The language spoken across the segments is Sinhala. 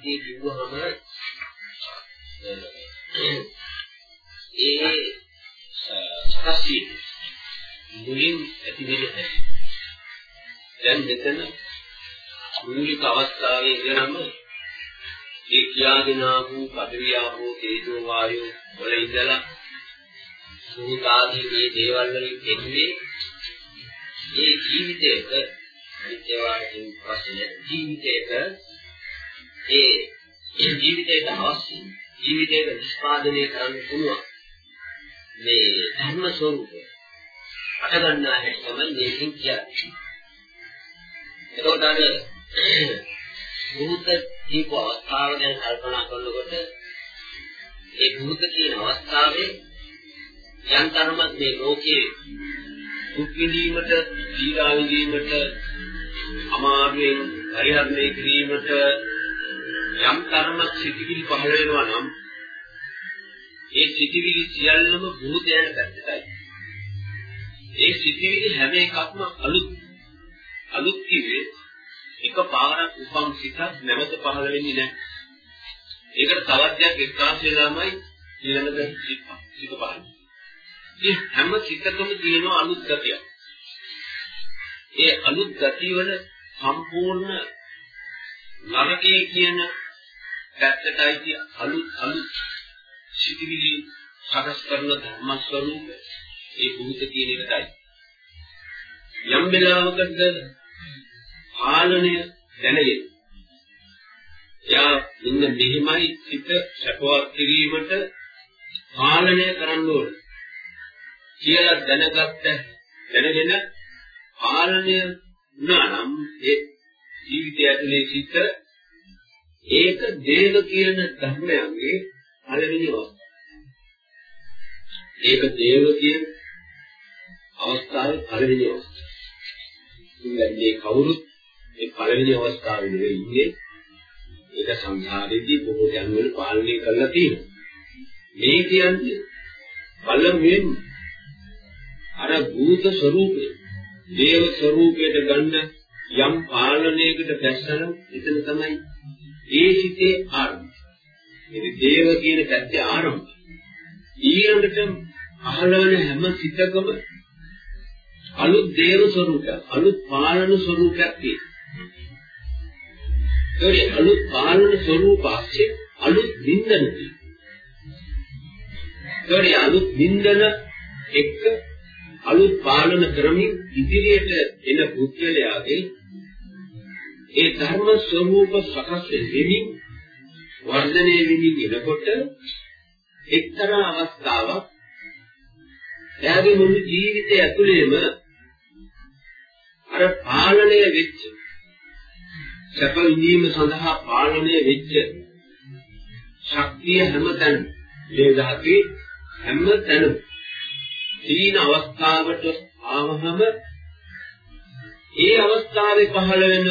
ඒ උත්පත්තිය කිව්වහම ඒ සකසී මුලින් ඇති වෙන හැටි. දැන් මෙතන මූලික අවස්ථාවේ ඉඳනම ඒ කියාගෙන ආපු පඩවිය ආපෝ තේජෝ වායෝ වල ඉඳලා සූතාදී මේ දේවල් වලින් එන්නේ ඒ ජීවිතයක විද්‍යාවෙන් පස්සේ ජීවිතයක ඒ ජීවිතයට අවශ්‍ය ජීවිතයක නිෂ්පාදනය කරන්න පුළුවන් මේ ධර්ම ස්වરૂපය අට ගන්නා හැටි තමයි මේකෙන් කියන්නේ. එතකොට අර භූත දීප අවස්ථාව ගැන කල්පනා කරනකොට ඒ භූත කියන අවස්ථාවේ යම් තරමක් මේ ලෝකයේ දුක් විඳීමට, පීඩා විඳීමට, අමාරුවෙන් පරිහරණය කිරීමට යම් තරමක් සිතිවිලි පහළ වෙනවා නම් ඒ සිතිවිලි සියල්ලම භූතයන් පැත්තටයි. ඒ සිතිවිලි හැම එකක්ම අලුත් අලුත් කිව්වේ එක පාරක් උපන් සිතක් නැවත පහළ වෙන්නේ නැහැ. ඒකට තවත් දෙයක් එක්කාසු වෙලාමයි ඊළඟට සිත සිත පහළ. මේ හැම සිතකම තියෙන අලුත් ගතිය. ඒ අලුත් ගතිය වල සම්පූර්ණ නරකයේ කියන පැත්තටයි අලුත් අලුත් සිතිවිලි සකස් කරන ධර්ම ස්වરૂප ඒ භූත කියන එකයි. යම් වෙලාවකද පාලනය දැනගෙන යා ඉන්න මෙහිමයි සිත සපවත් කිරීමට පාලනය කරන්න ඕන කියලා දැනගත්ත දැනගෙන පාලනය වුණා නම් ඒ ජීවිතය ඇතුලේ සිත ඒක දේව කියන ධර්මයන්ගේ පළවෙනි අවස්ථාව. ඒක දේව කියන අවස්ථාවේ පළවෙනි අවස්ථාව. ඉතින් මේ කවුරුත් මේ පළවෙනි අවස්ථාවේ නෙවෙයි ඉන්නේ. ඒක සංසාරේදී බොහෝ ජන්මවල පාලනය කරලා තියෙනවා. මේ කියන්නේ පළමුවෙන් අර භූත ස්වરૂපය, දේව ස්වરૂපයට ගන්න යම් පාලනයකට දැස්සන එතන තමයි ඒ සිතේ ආරම්භය. මේ දේව කියන පැත්තේ ආරම්භය. ඊළඟට අහලවන හැම සිතකම අලුත් දේව ස්වરૂපයක්, අලුත් පාලන ස්වરૂපයක් තියෙනවා. ඒ අලුත් පාලන ස්වરૂපාස්සේ අලුත් නින්දන තියෙනවා. ඒ අලුත් නින්දන එක්ක අලුත් පාලන ක්‍රමින් ඉදිරියට එන පුද්ගලයාගේ ඒ ධර්ම ස්වરૂප සකස් වෙමින් වර්ධනය වෙමින් එනකොට එක්තරා අවස්ථාවක් එයාගේ මුළු ජීවිතය ඇතුළේම අර පාලනය වෙච්ච සැප විඳීම සඳහා පාලනය වෙච්ච ශක්තිය හැමතැන මේ ධාතුවේ හැමතැනම තීන අවස්ථාවට ආවහම ඒ අවස්ථාවේ පහළ වෙන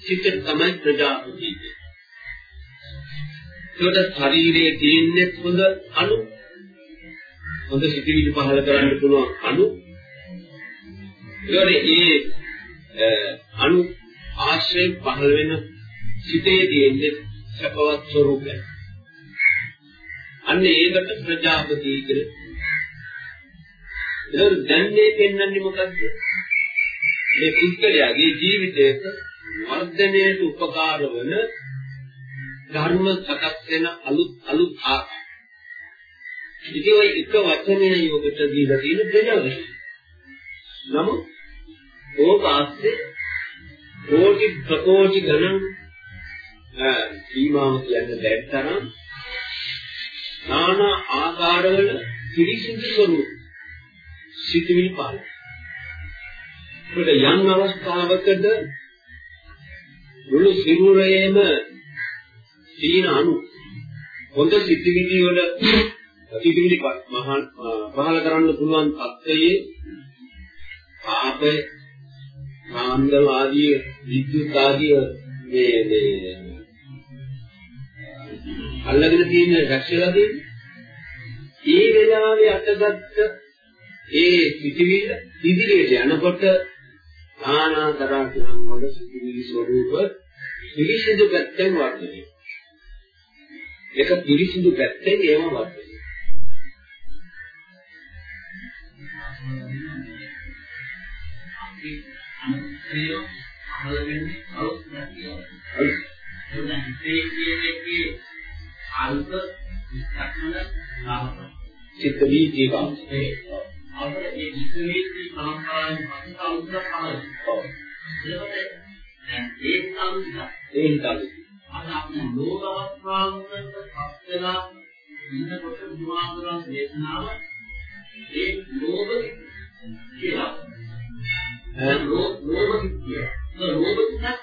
සිත තමයි ප්‍රජාපති. ඒකට ශරීරයේ තියෙන්නේ හොඳ අණු හොඳ සිතිවිලි පහළ කරන්න පුළුවන් අණු. ඒකට ඒ අණු ආශ්‍රයෙන් පහළ වෙන සිතේ තියෙන්නේ සපවත් ස්වરૂපය. අන්න ඒකට ප්‍රජාපති කියලා. ඒක දැන් මේ පෙන්වන්නේ මොකද්ද? මේ පුද්ගලයාගේ ජීවිතයක වර්ධනයට උපකාර වන ධර්ම සකස් වෙන අලුත් අලුත් ආකාර. ඉතින් ඔය එක වචනයයි ඔබට දීලා තියෙන දෙනවද? නමුත් ඕක ආස්සේ කෝටි ප්‍රකෝටි ගණන් සීමාව කියන්න බැරි තරම් নানা ආකාරවල පිළිසිදු ස්වરૂප සිටිවිලි පාලනය. ඒකට යම් අවස්ථාවකද මුළු සිරුරේම තීන අණු හොඳ සිතිවිලි වල සිතිවිලි පහල කරන්න පුළුවන් තත්ත්වයේ ආපේ කාන්දම ආදී විද්‍යුත් ආදී මේ මේ අල්ලගෙන තියෙන රැක්ෂලා තියෙන්නේ ඒ වෙලාවේ අතගත්ත ඒ සිටිවිල්ල ඉදිරියට යනකොට ආනාතරා කියන වල සිටිවිලි ස්වરૂප පිරිසිදු පැත්තෙන් වර්ධනය. ඒක පිරිසිදු පැත්තෙන් ඒව වර්ධනය. අපි අනුස්සය අහලෙන්නේ අවුත් නැතිව. ඒක හිතේ කියන එකේ අල්ප විස්තරන නාමක. චිත්ත වීතියක ඒ අපේ මේ විස්තරේදී පරම්පරාවෙන් පස්සේ අවුත් පහළ. ඒකට දැන් ඒ සම්පූර්ණ ඒ හිතන්නේ. අද අපි ලෝක අවස්ථාවකට පත් වෙලා ඉන්නකොට බුදුහාමුදුරන් දේශනාව ඒ ලෝභ කියලා. ඒ ලෝභ ලෝභ කිය. ඒ ලෝභ කිය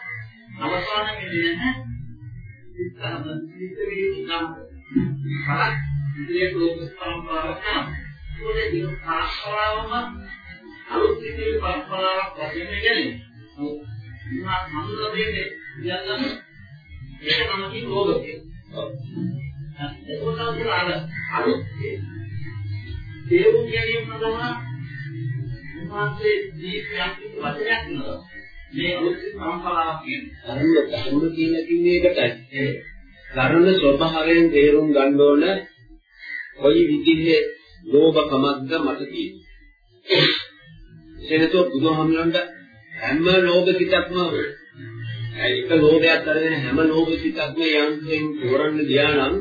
අවසාන වෙන්නේ නැහැ. ඉස්සරහ සිත් වේදී නම්. හරි. ඉතින් ලෝක සම්ප්‍රදායක් තමයි. ඒකේ දින පරස්පරවම අලුත් සිතේ පරස්පරාවක් වශයෙන් කියන්නේ. මා මනුලදේ කියන්න ඒක තමයි ලෝභය. ඒකෝට අර අලුත් තේරුම් ගැනීම සඳහා උන්වහන්සේ දීපයක් වචනයක් නේද මේ අලුත් පරම්පරාවක් කියන්නේ. ධර්ම ධර්ම කියන කින්නේ ඒකටයි. ධර්ම ස්වභාවයෙන් තේරුම් ගන්න ඕන කොයි විදිහේ ලෝභකමක්ද මට තියෙන්නේ. එසේනතෝ බුදුහාමුදුරන්ට හැම ලෝභ සිතක්ම ඒක ලෝභයක් අරගෙන හැම ලෝභ සිතක්ම යන්තෙන් තෝරන්න ගියා නම්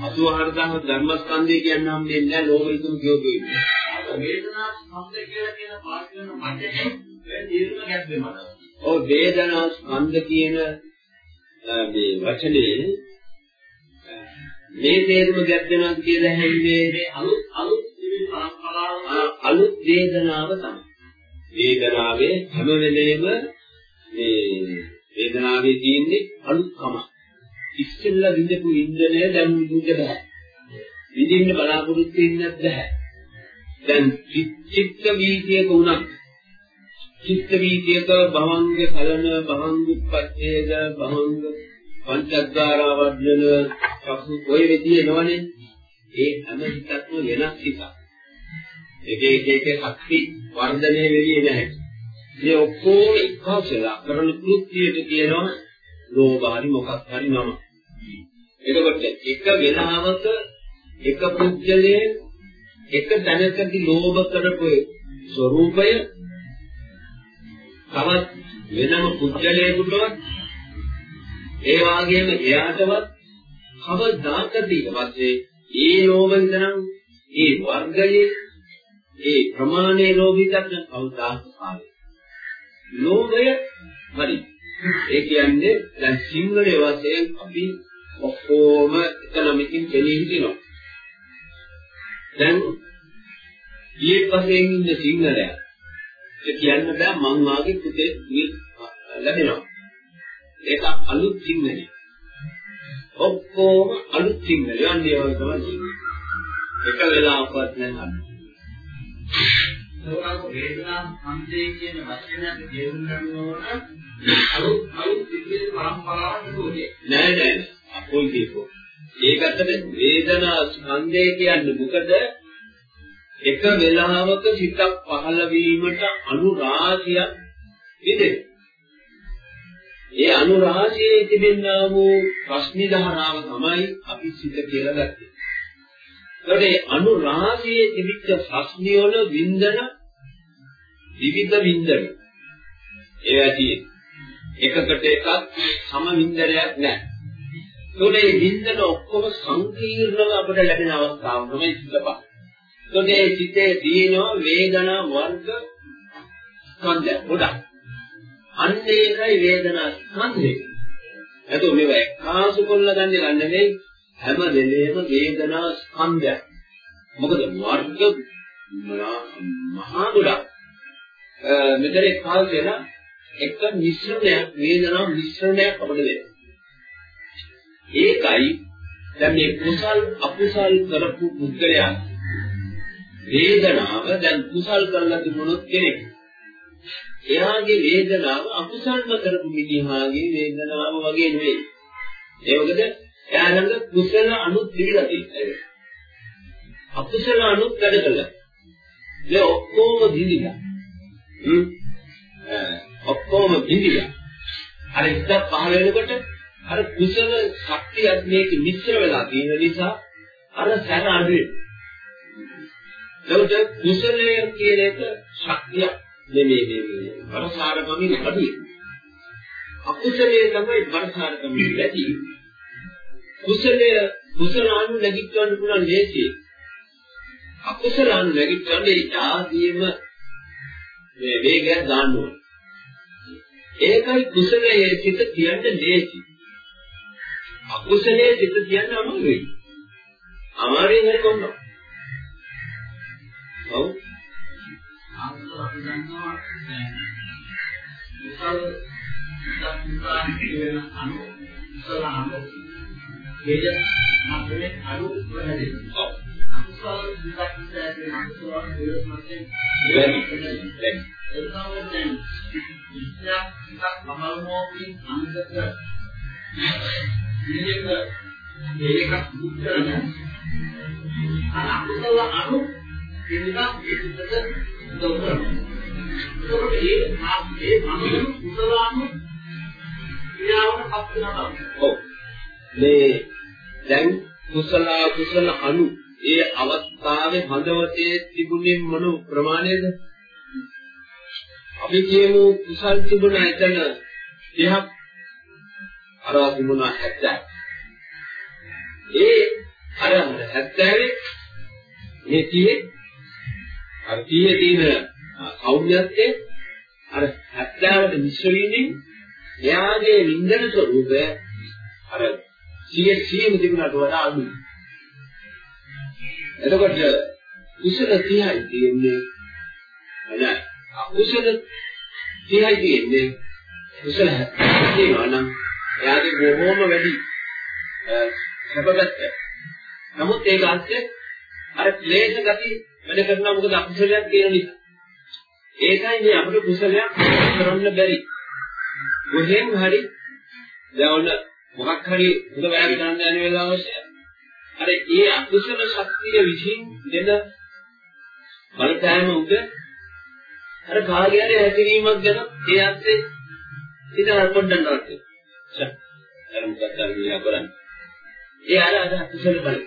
84000 ධර්මස්කන්ධය කියන්න හම්බෙන්නේ නැහැ ලෝභ හිතුම් කියෝගේ. වේදනා ස්කන්ධ කියලා කියන පාඨයන මැදේ ඒ තීරණ ගැස්මේ මට. ඔව් වේදනා ස්කන්ධ කියන මේ වචනේ මේ තේරුම ගැද්දනවා කියලා හැන්නේ මේ අලුත් අලුත් විවිධ පරම්පරාව අලුත් වේදනාව තමයි. වේදනාවේ හැම වෙලේම මේ වේදනාවේ තියෙන්නේ අලුත්කම. ඉස්සෙල්ලා විඳපු ඉන්ද්‍රණය දැන් විඳින්න බෑ. විඳින්න බලාපොරොත්තු වෙන්නත් බෑ. දැන් චිත්ත වීතියක උනත් චිත්ත වීතියක භවංග කලන භවංග උපච්ඡේද භවංග පංචද්වාරා වර්ධන සසු ඔය විදිහේ නවනේ? ඒ හැම හිතක්ම වෙනස් හිතක් එක එක එක ශක්ති වර්ධනය වෙන්නේ නැහැ. මේ ඔක්කොම එකවසලා කරන කෘත්‍යයට කියනවා ලෝභ හරි මොකක් හරි නම. එතකොට එක වෙලාවක එක පුද්ගලයේ එක තැනකදී ලෝභ කරපු ස්වરૂපය තවත් වෙනම පුද්ගලයෙකුටවත් ඒ වගේම එයාටවත් කවදාකදී වශයෙන් ඒ ලෝභ විතරම් ඒ වර්ගයේ ඒ ප්‍රමාණයේ ලෝභිතක් කවදාක පාවේ ලෝභය හරි. ඒ කියන්නේ දැන් සිංහලයේ වශයෙන් අපි ඔක්කොම එකනමකින් දෙලී හිටිනවා. දැන් ඊයේ පස්සේ ඉන්න සිංහලයා ඒ කියන්න බෑ මං වාගේ පුතේ ලැබෙනවා. ඒක අලුත් සිංහලයි. ඔක්කොම අලුත් සිංහලයි. යන්නේ වගේ තමයි එක වෙලාවකවත් නැහැ. ඒකම වේදනා සංදේ කියන වචනයට තේරුම් ගන්න ඕන අලුත් අලුත් විදිහේ පරම්පරාවක් නෙවෙයි නෑ නෑ අපෝයි කියපෝ. ඒකට වේදනා ස්කන්ධය කියන්නේ මොකද? එක වෙලාවක සිතක් පහළ වීමට අනුරාශියක් විදේ. ඒ අනුරාශියේ තිබෙනා වූ ප්‍රශ්නි ධාරාව තමයි අපි සිත කියලා ගත්තේ. ඒකට ඒ අනුරාශියේ තිබිච්ච ප්‍රශ්නි වල වින්දන විවිධ වින්දන. ඒවා තියෙන්නේ. එකකට එකක් සම වින්දනයක් නැහැ. ඒකට මේ වින්දන ඔක්කොම සංකීර්ණව අපිට ලැබෙන අවස්ථාව තමයි සිතපහ. ඒකේ සිතේ තියෙනවා වේදනා වර්ග ස්කන්ධ ගොඩක්. අන්න ඒකයි වේදනා ස්කන්ධය. එතකොට මේව එකාසු කොල්ල ගන්න ගන්න නෙවෙයි හැම වෙලේම වේදනා ස්කන්ධයක්. මොකද වර්ග මහා ගොඩක්. මෙතන එකාසු වෙන එක මිශ්‍රණයක් වේදනා මිශ්‍රණයක් අපිට වෙනවා. ඒකයි දැන් මේ කුසල් අකුසල් කරපු පුද්ගලයා වේදනාව දැන් කුසල් කරලා තිබුණොත් කෙනෙක් එයාගේ වේදනාව අකුසල්ම කරපු මිනිහාගේ වේදනාව වගේ නෙවෙයි. ඒ මොකද එයා ළඟ කුසල අනුත් තිබිලා තියෙනවා. අකුසල අනුත් වැඩ කළා. ඒ ඔක්කොම දිලිලා. හ්ම්. ඔක්කොම දිලිලා. අර ඉස්සත් පහල වෙනකොට අර කුසල ශක්තියත් මේක මිශ්‍ර වෙලා තියෙන නිසා අර සැර අඩුයි. ඒකට කුසලය කියන එක ශක්තිය නෙමෙයි නෙමෙයි. වරසාරකමින් අඩුයි. අකුසලයේ තමයි වරසාරකමින් වැඩි. කුසලය කුසලානු නැගිටවන්න පුළුවන් ලේසියි. අකුසලානු නැගිටවන්නේ ආදීම මේ වේගයක් දාන්න ඕනේ. ඒකයි කුසලයේ සිට කියන්නේ ලේසි. අකුසලයේ සිට කියන්නේ අමාරුයි. අමාරුයි හරි කොහොමද? ඔව්. අකුසල අපි දන්නවා කුසල දක්වාන් කියන අනු කුසල අනු වේද අපේ අනු වෙනදී. ඔව්. අකුසල විදක් කියන අකුසල වේද මතෙන් වැඩි. එතකොට දැන් විද්‍යාවක් මමල්මෝකින් අංගක මේක මේක උත්තරන අකුසල අනු වෙනදා ඒකද දොරන ඒකට ඒ ආපේ අනු කුසලානු ක්‍රියාවන පස්සනවා ඔව්. මේ දැන් කුසල කුසල අනු ඒ අවස්ථාවේ හදවතේ තිබුණේ මොන ප්‍රමාණයද? අපි කියමු කුසල් තිබුණ එතන 30ක් අරවා තිබුණා 70. ඒ අර 70 මේ 30 අර 30 තියෙන සෞම්‍යත්වයේ අර 70ට මිශ්‍ර වීමෙන් එයාගේ වින්දන ස්වરૂපය අර 100 100 තිබුණාට වඩා අඩුයි. එතකොට කුසල 30යි තියෙන්නේ නෑ අකුසල 30යි තියෙන්නේ කුසල 70 තියෙනවා නම් එයාගේ බොහෝම වැඩි සැපගත. නමුත් ඒක අස්සේ අර ක්ලේශ ගති වැඩ කරනවා මොකද අකුසලයක් තියෙන නිසා. ඒකයි මේ අපිට කුසලයක් කරන්න බැරි. කොහෙන් හරි දැන් මොකක් හරි හොඳ වැඩ ගන්න යන වෙලාවට අර ඒ අකුසල ශක්තිය විසින් දෙන බලපෑම උද අර කාගේ හරි හැසිරීමක් ගැන ඒ අත්සේ ඉතින් පොඩ්ඩක් නවත්ත. අර මොකක්ද අර කරන්නේ. ඒ අර අර කුසල බල.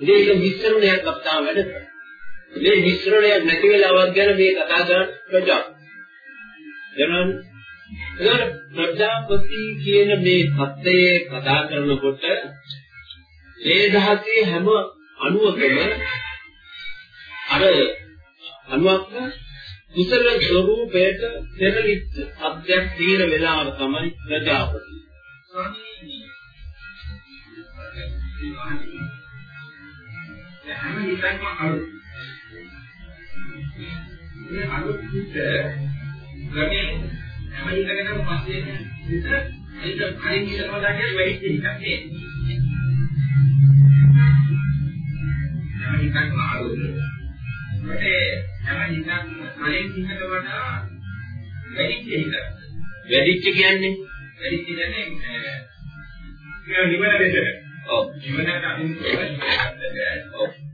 ඉතින් ඒක මිශ්‍රණයක් අපතාව වැඩ කරනවා. මේ මිශ්‍රණයක් නැති වෙලාවක් ගැන මේ කතා කරන ප්‍රජා. එනනම් එතකොට ප්‍රජාපති කියන මේ පත්තේ කතා කරනකොට මේ දහසේ හැම අණුවකම අර අණුවක්ම කුසල ස්වરૂපයට පෙරලිච්ච අධ්‍යක් තියෙන වෙලාව තමයි ප්‍රජාපති. හැම එකක්ම අලුත්. මේ අලුත් පිට ගමේ හැම එකකටම පස්සේ විතර ඒක කලින් ඉස්සරහට දාගෙන වෙයිට් එකක් නේ. එකක්ම අලුත්. ඒකට හැම එකක්ම කලින් ඉන්නට වඩා වැඩිච්ච එක. වැඩිච්ච කියන්නේ වැඩිච්ච කියන්නේ මේ නිවන දෙතර. ඔව්. නිවනට අදින්න ඔව්.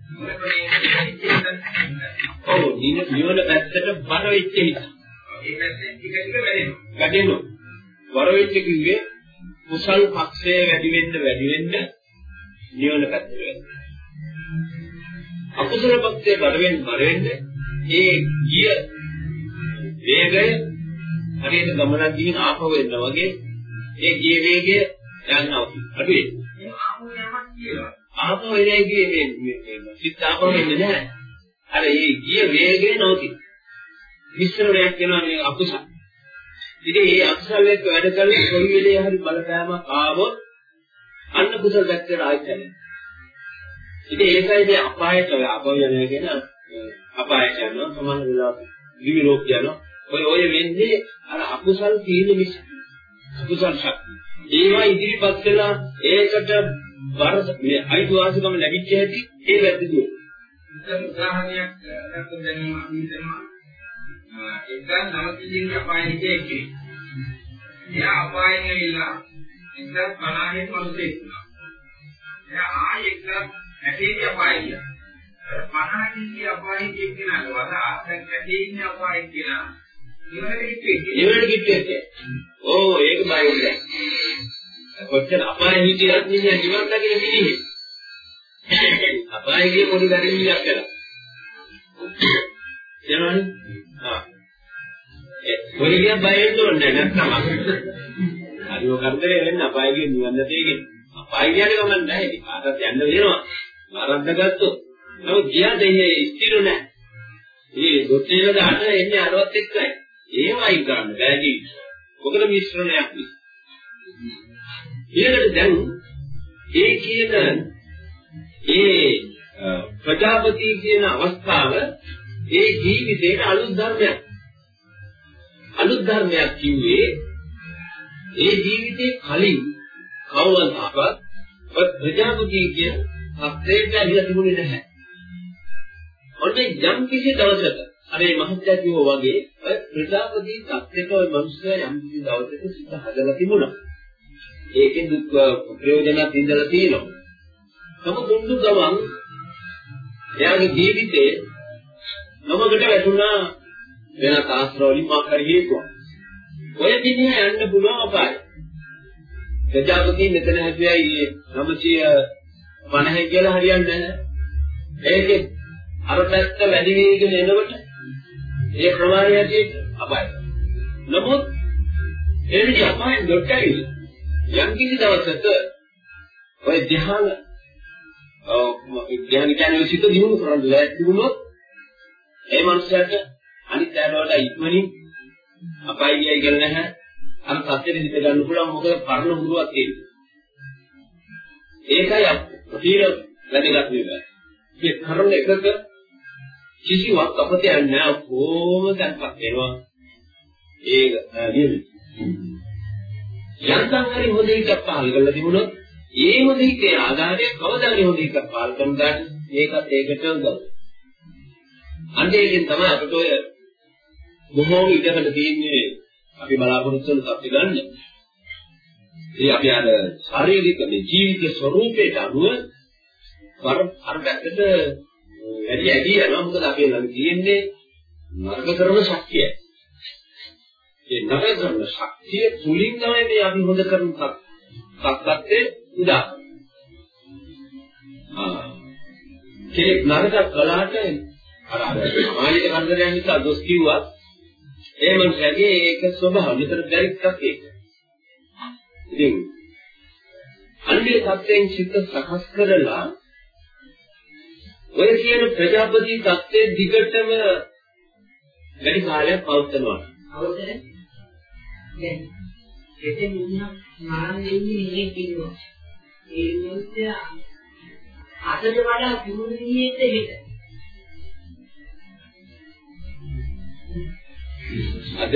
ඔව් නිවන පැත්තට බර වෙච්ච හිත. ඒ පැත්තෙන් ටික ටික වැඩෙනවා. වැඩෙනවා. වර වෙච්ච කිව්වේ කුසල් පක්ෂය වැඩි වෙන්න වැඩි වෙන්න නිවන පැත්තට වෙනවා. අකුසල පක්ෂය බර වෙන්න බර වෙන්න ඒ ගිය වේගය හරියට ගමනක් ගිහින් ආපහු එන්න වගේ ඒ ගිය වේගය යනවා අඩු වෙනවා ආපහු එන්නේ ගියේ මේ සිත් ආපහු එන්නේ නැහැ. අර ඒ ගිය වේගය නෝති මිශ්‍රණයක් වෙනවා මේ අකුසල. ඉතින් මේ අකුසල එක්ක වැඩ කරලා කොයි වෙලේ හරි බලපෑමක් ආවොත් අන්න කුසල පැත්තට ආයෙත් යනවා. ඉතින් ඒකයි මේ අපායට ආපහු යනවා කියන අපායට යනවා. සමහර වෙලාවට දිවි ලෝක යනවා. ඔය ඔය වෙන්නේ අර අකුසල් තියෙන නිසා අකුසල් ශක්තිය. ඒවා ඉදිරිපත් කළා. ඒකට වරද මේ අයිතිවාසිකම ලැබිච්ච හැටි ඒ වැරදිදුව ඉතින් උදාහරණයක් ගන්න දැනීම අපි හිතනවා එක්දා නවතිදී අපායේ හිතේ කෙනෙක්. එයා අපායෙන් ඇවිල්ලා එක්දා 50 මිනිස්සෙක් වුණා. එයා ආයෙ එක්දා ඇටේදී අපායේ ගියා. 50 දී අපායේ කියන කෙනාට වඩා දැන් ඇටේදී අපායේ කියලා ඉවරට කිව්වේ. ඉවරට කිව්වේ. ඕ ඒක බයුද. කොච්චර අපායේ හිටියත් නියම නිවන් දකින මිනිහෙක්. අපායේ පොඩි දරින්නියක් කළා. යනවනේ. ආ. ඒ පොඩිය බය වෙන්න ඕනේ නැත්නම්. හරිව කරදරේ වෙන්න අපායේ නිවන් දතේගෙන. අපාය කියන්නේ ගමන් නැහැ. ඉතින් කාටවත් යන්න වෙනවා. ආරම්භ ගත්තොත්. නමුත් ගියා දෙහි ස්ථිර නැහැ. මේ ගොතේල දාට එන්නේ අරවත් එක්කයි. ඒවයි ගන්න බෑ ජීවිත. මොකද මිශ්‍රණයක් නිසා. ඊළඟට දැන් ඒ කියන ඒ ප්‍රජාපති කියන අවස්ථාව ඒ ජීවිතේට අලුත් ධර්මයක්. අලුත් ධර්මයක් කිව්වේ ඒ ජීවිතේ කලින් කවදාවත් ප්‍රජාපති කියන සත්‍යයට ඇවිල්ලා තිබුණේ නැහැ. ඔන්න යම් කිසි දවසක අර මේ මහත්ය කිව්වා වගේ ඔය ප්‍රජාපති සත්‍යයට ඔය මිනිස්සයා යම් කිසි දවසක සිත හදලා තිබුණා. ඒකෙන් දුක් ප්‍රයෝජනක් ඉඳලා තියෙනවා. නමුත් දුන්නු ගමන් එයාගේ ජීවිතේ නමකට වැටුණා වෙන ආශ්‍රවලින් මා කර හේතුවක්. ඔය දිනේ යන්න පුළුවන් අපාය. ප්‍රජාපති මෙතන හැදුවයි 950 කියලා හරියන්නේ නැහැ. ඒකේ අර පැත්ත වැඩි වේගෙන එනකොට ඒ ප්‍රමාණය ඇටියෙ අපාය. නමුත් එනිදි අපාය දෙකයි. යම් කිසි දවසක ඔය ධ්‍යාන ධ්‍යාන කියන්නේ සිත දිනු කරන්න ලෑස්ති වුණොත් ඒ මනුස්සයාට අනිත් ඇරවල ඉක්මනින් අපාය ගියයි කියලා නැහැ. අර සත්‍යෙ හිත ගන්න පුළුවන් මොකද පරණ හුරුවක් තියෙනවා. ඒකයි අපිට වැදගත් වෙන්නේ. මේ කර්ම එකක කිසිවක් අපතේ නැහැ කොහොම දැන්පත් වෙනවා. ඒක නියමයි. යන්තම් හරි හොඳ එකක් පහල කරලා තිබුණොත් ඒ හොඳ එකේ ආධාරයෙන් කවදාරි හොඳ එකක් පහල කරන දාට ඒකත් ඒකට උදව්. අන්තිමේදී තමයි අපිට ඔය බොහෝ ඉඩකට තියෙන්නේ අපි බලාපොරොත්තු වෙන සත්‍ය ගන්න. ඒ අපි අර ශාරීරික මේ ජීවිත ස්වરૂපයට අනුව වර අර පැත්තට වැඩි ඇදී යනවා මොකද අපේ ළඟ තියෙන්නේ නරක කරන ශක්තිය. ඒ නරක කරන ශක්තිය තුලින් තමයි මේ අපි හොඳ කරන සත්‍යත්තේ උදා. ආ කෙනෙක් නරක කළාට අර අර සමාජයේ කන්දරයන් නිසා දොස් කිව්වා ඒ මනුස්සයාගේ ඒක ස්වභාව විතර බැරික්ක් ඒක. ඉතින් අන්නේ සත්‍යයෙන් චිත්ත සකස් කරලා ඔය කියන ප්‍රජාපති தත්ත්වයේ දිගටම වැඩි කාලයක් පවත්වනවා. අවසරයි. දැන් එතෙන් මිනිහා මරන්නේ ඉන්නේ කිව්වා. ඒ මිනිහා අතට වඩා දිනුන විදිහට හෙට. අද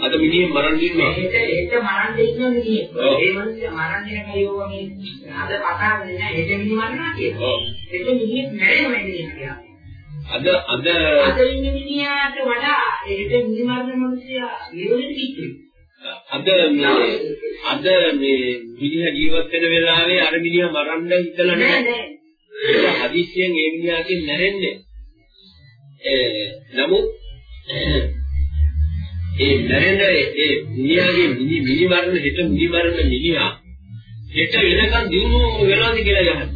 අද මිනිහ මරන්න ඉන්නවා. හෙට හෙට මරන්න ඉන්න මිනිහ. ඒ මිනිහා මරන්නේ නැහැ යෝවා මේ අද කතා නැහැ හෙට මිනිහ මරනවා කියලා. හෙට මිනිහ මැරෙනවා කියන්නේ. අද අද අද ඉන්න මිනිහාට වඩා හෙට මිනිහ මරන මිනිහා නිරෝධෙට කිච්චුයි. අද මේ අද මේ මිනිහ ජීවත් වෙන වෙලාවේ අර මිනිහ මරන්න හිතලා නැහැ. ඒක හදිස්සියෙන් ඒ මිනිහාගෙන් නැරෙන්නේ. ඒ නමුත් ඒ නැරෙන ඒ මිනිහාගේ මිනි මිනි මරන හිත මිනි මරන මිනිහා හෙට වෙනකන් දිනු වෙනවාද කියලා ගහන.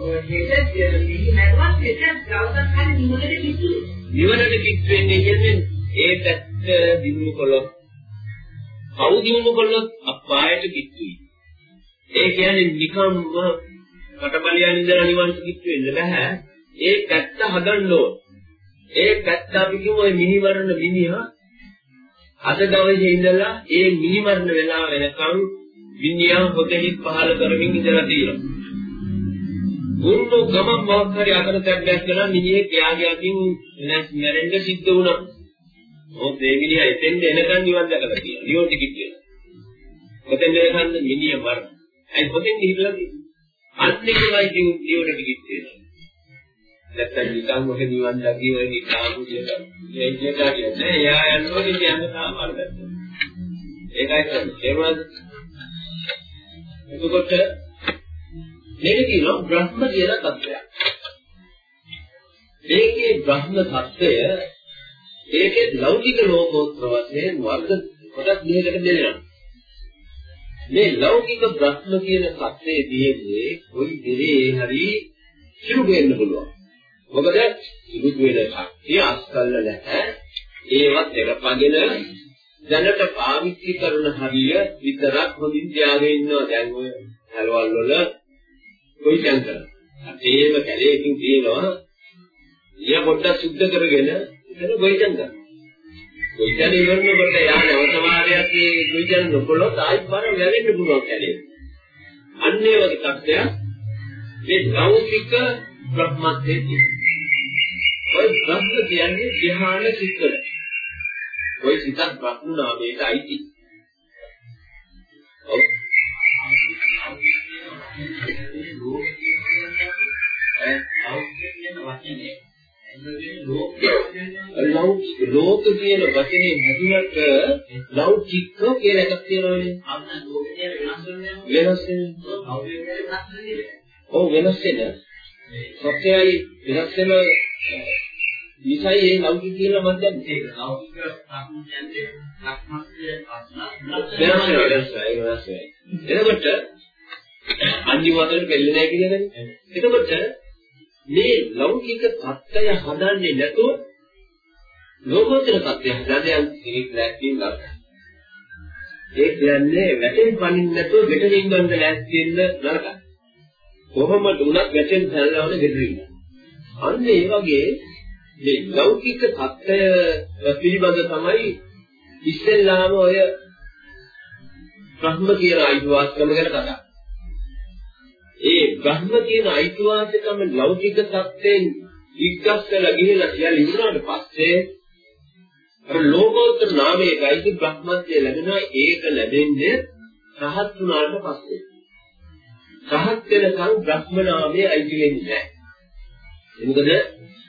ඔය හෙට මිනි මරුවත් හෙට දවසක් හරි නිවනට කිච්චු. නිවනට කිච් වෙන්නේ කියන්නේ ඒ පැත්ත දිනු කළොත් පව් දිනු කළොත් අපායට කිච්චුයි. ඒ කියන්නේ නිකම්ම කටබලියන් ඉඳලා නිවන්ට කිච් වෙන්න බෑ. ඒ පැත්ත හදන්න ඕන. ඒ පැත්ත අපි කියමු ඔය මිනි මරන මිනිහා අද දවසේ ඉඳලා ඒ මිනි මරණ වෙලාව වෙනකන් විඤ්ඤාණ හොතෙහි පහල කරමින් ඉඳලා තියෙනවා. උන්තු ගමන් මොහොත් හරි අතර තැබ්බැස් කරලා මිනිහේ ක්‍යාගේ අතින් නැස් මැරෙන්න සිද්ධ වුණා. මොකද මේ මිනිහා එතෙන් එනකන් නිවන් දැකලා තියෙනවා. නියෝට කිව්වේ. ඔතෙන් එනකන් මිනිහ මරණ. ඒ පොතෙන් හිටලා තියෙනවා. අන්තිමයි නියෝට කිව්වේ. නැත්තම් නිකන් ඔක නිවන් දකි ඔය නිකාමු කියන මේ කියන කියන්නේ එයා යනවා කියන්නේ තාම අරගත්තා. ඒකයි කරන්නේ. ඒ වුණාද? එතකොට මේක කියනවා බ්‍රහ්ම කියන තත්ත්වයක්. මේකේ බ්‍රහ්ම තත්ත්වය ඒකේ ලෞකික ලෝකෝත්තර වශයෙන් වර්ග කොටස් දෙකකට බෙදෙනවා. මේ ලෞකික බ්‍රහ්ම කියන සත්‍යයේ තියෙන්නේ කොයි දෙරේ හරි සිරු වෙන්න පුළුවන්. මොකද සිරු වෙන ශක්තිය අස්කල්ල නැහැ. ඒවත් එකපගෙන දැනට පාවිච්චි කරන හරිය විතරක් හොඳින් තියාගෙන ඉන්නවා දැන් ඔය හැලවල් වල කොයි තැනක. ඒම කැලේකින් තියෙනවා. ඊය පොඩ්ඩක් සුද්ධ කරගෙන එතන ගොයිතන් ගන්න. ගොයිතන් ඉවරනකොට යා නැවත වාරයක් මේ ගොයිතන් නොකොලොත් ආයිත් බර වැවෙන්න පුළුවන් කැලේ. අන්න ඒ වගේ තත්ත්වයක් මේ ලෞකික බ්‍රහ්මත්වයේ ඔය බ්‍රහ්ම කියන්නේ ධ්‍යාන සිත්වල. ඔය සිතක් බ්‍රහ්ම නාමයට අයිති. ඔව්. ලෞකික ලෝක කියන වචනේ හැදුනට ලෞකික කියලා එකක් තියෙනවනේ. අන්න ලෝකේ වෙනස් වෙනවා. වෙනස් වෙනවා. ඔව් වෙනස් වෙන. සත්‍යයි වෙනස් වෙන නිසයි ඒ ලෞකික කියලා මම දැන් ඒක ලෞකික සම්ඥාන්නේ ලක්ෂණය අස්න වෙනස් වෙනවා වෙනස් වෙනවා එතකොට අන්තිම වතට බෙල්ල නැහැ කියනනේ එතකොට මේ ලෞකික தত্ত্বය හදන්නේ නැතුව ලෝකෝත්තර தত্ত্বය හදන්නේ කෙනෙක් ලැස්තිින් ගන්න. ඒ කියන්නේ වැටෙන් පනින්න නැතුව ගැටෙන් ගන්න ලැස්තිෙන්න නරකයි. කොහොමද උනත් වැටෙන් හැරලා වන ගැටෙන්න. අන්න ඒ වගේ මේ ලෞකික தত্ত্বය පිළිබඳ තමයි ඉස්සෙල්ලාම ඔය බ්‍රහ්ම කියන අයිතිවාසිකම ගැන කතා ඒ බ්‍රහ්ම කියන අයිතිවාසිකම ලෞකික தත්යෙන් ඉක්කස්සලා ගිහිලා කියලා ඉවරනාට පස්සේ අර ලෝකෝත්තර නාමයේයි බ්‍රහ්මත්වයේ ලැබෙනවා ඒක ලැබෙන්නේ රහත් වුණාට පස්සේ. රහත් වෙනකන් බ්‍රහ්ම නාමයේ අයිති වෙන්නේ නැහැ. මොකද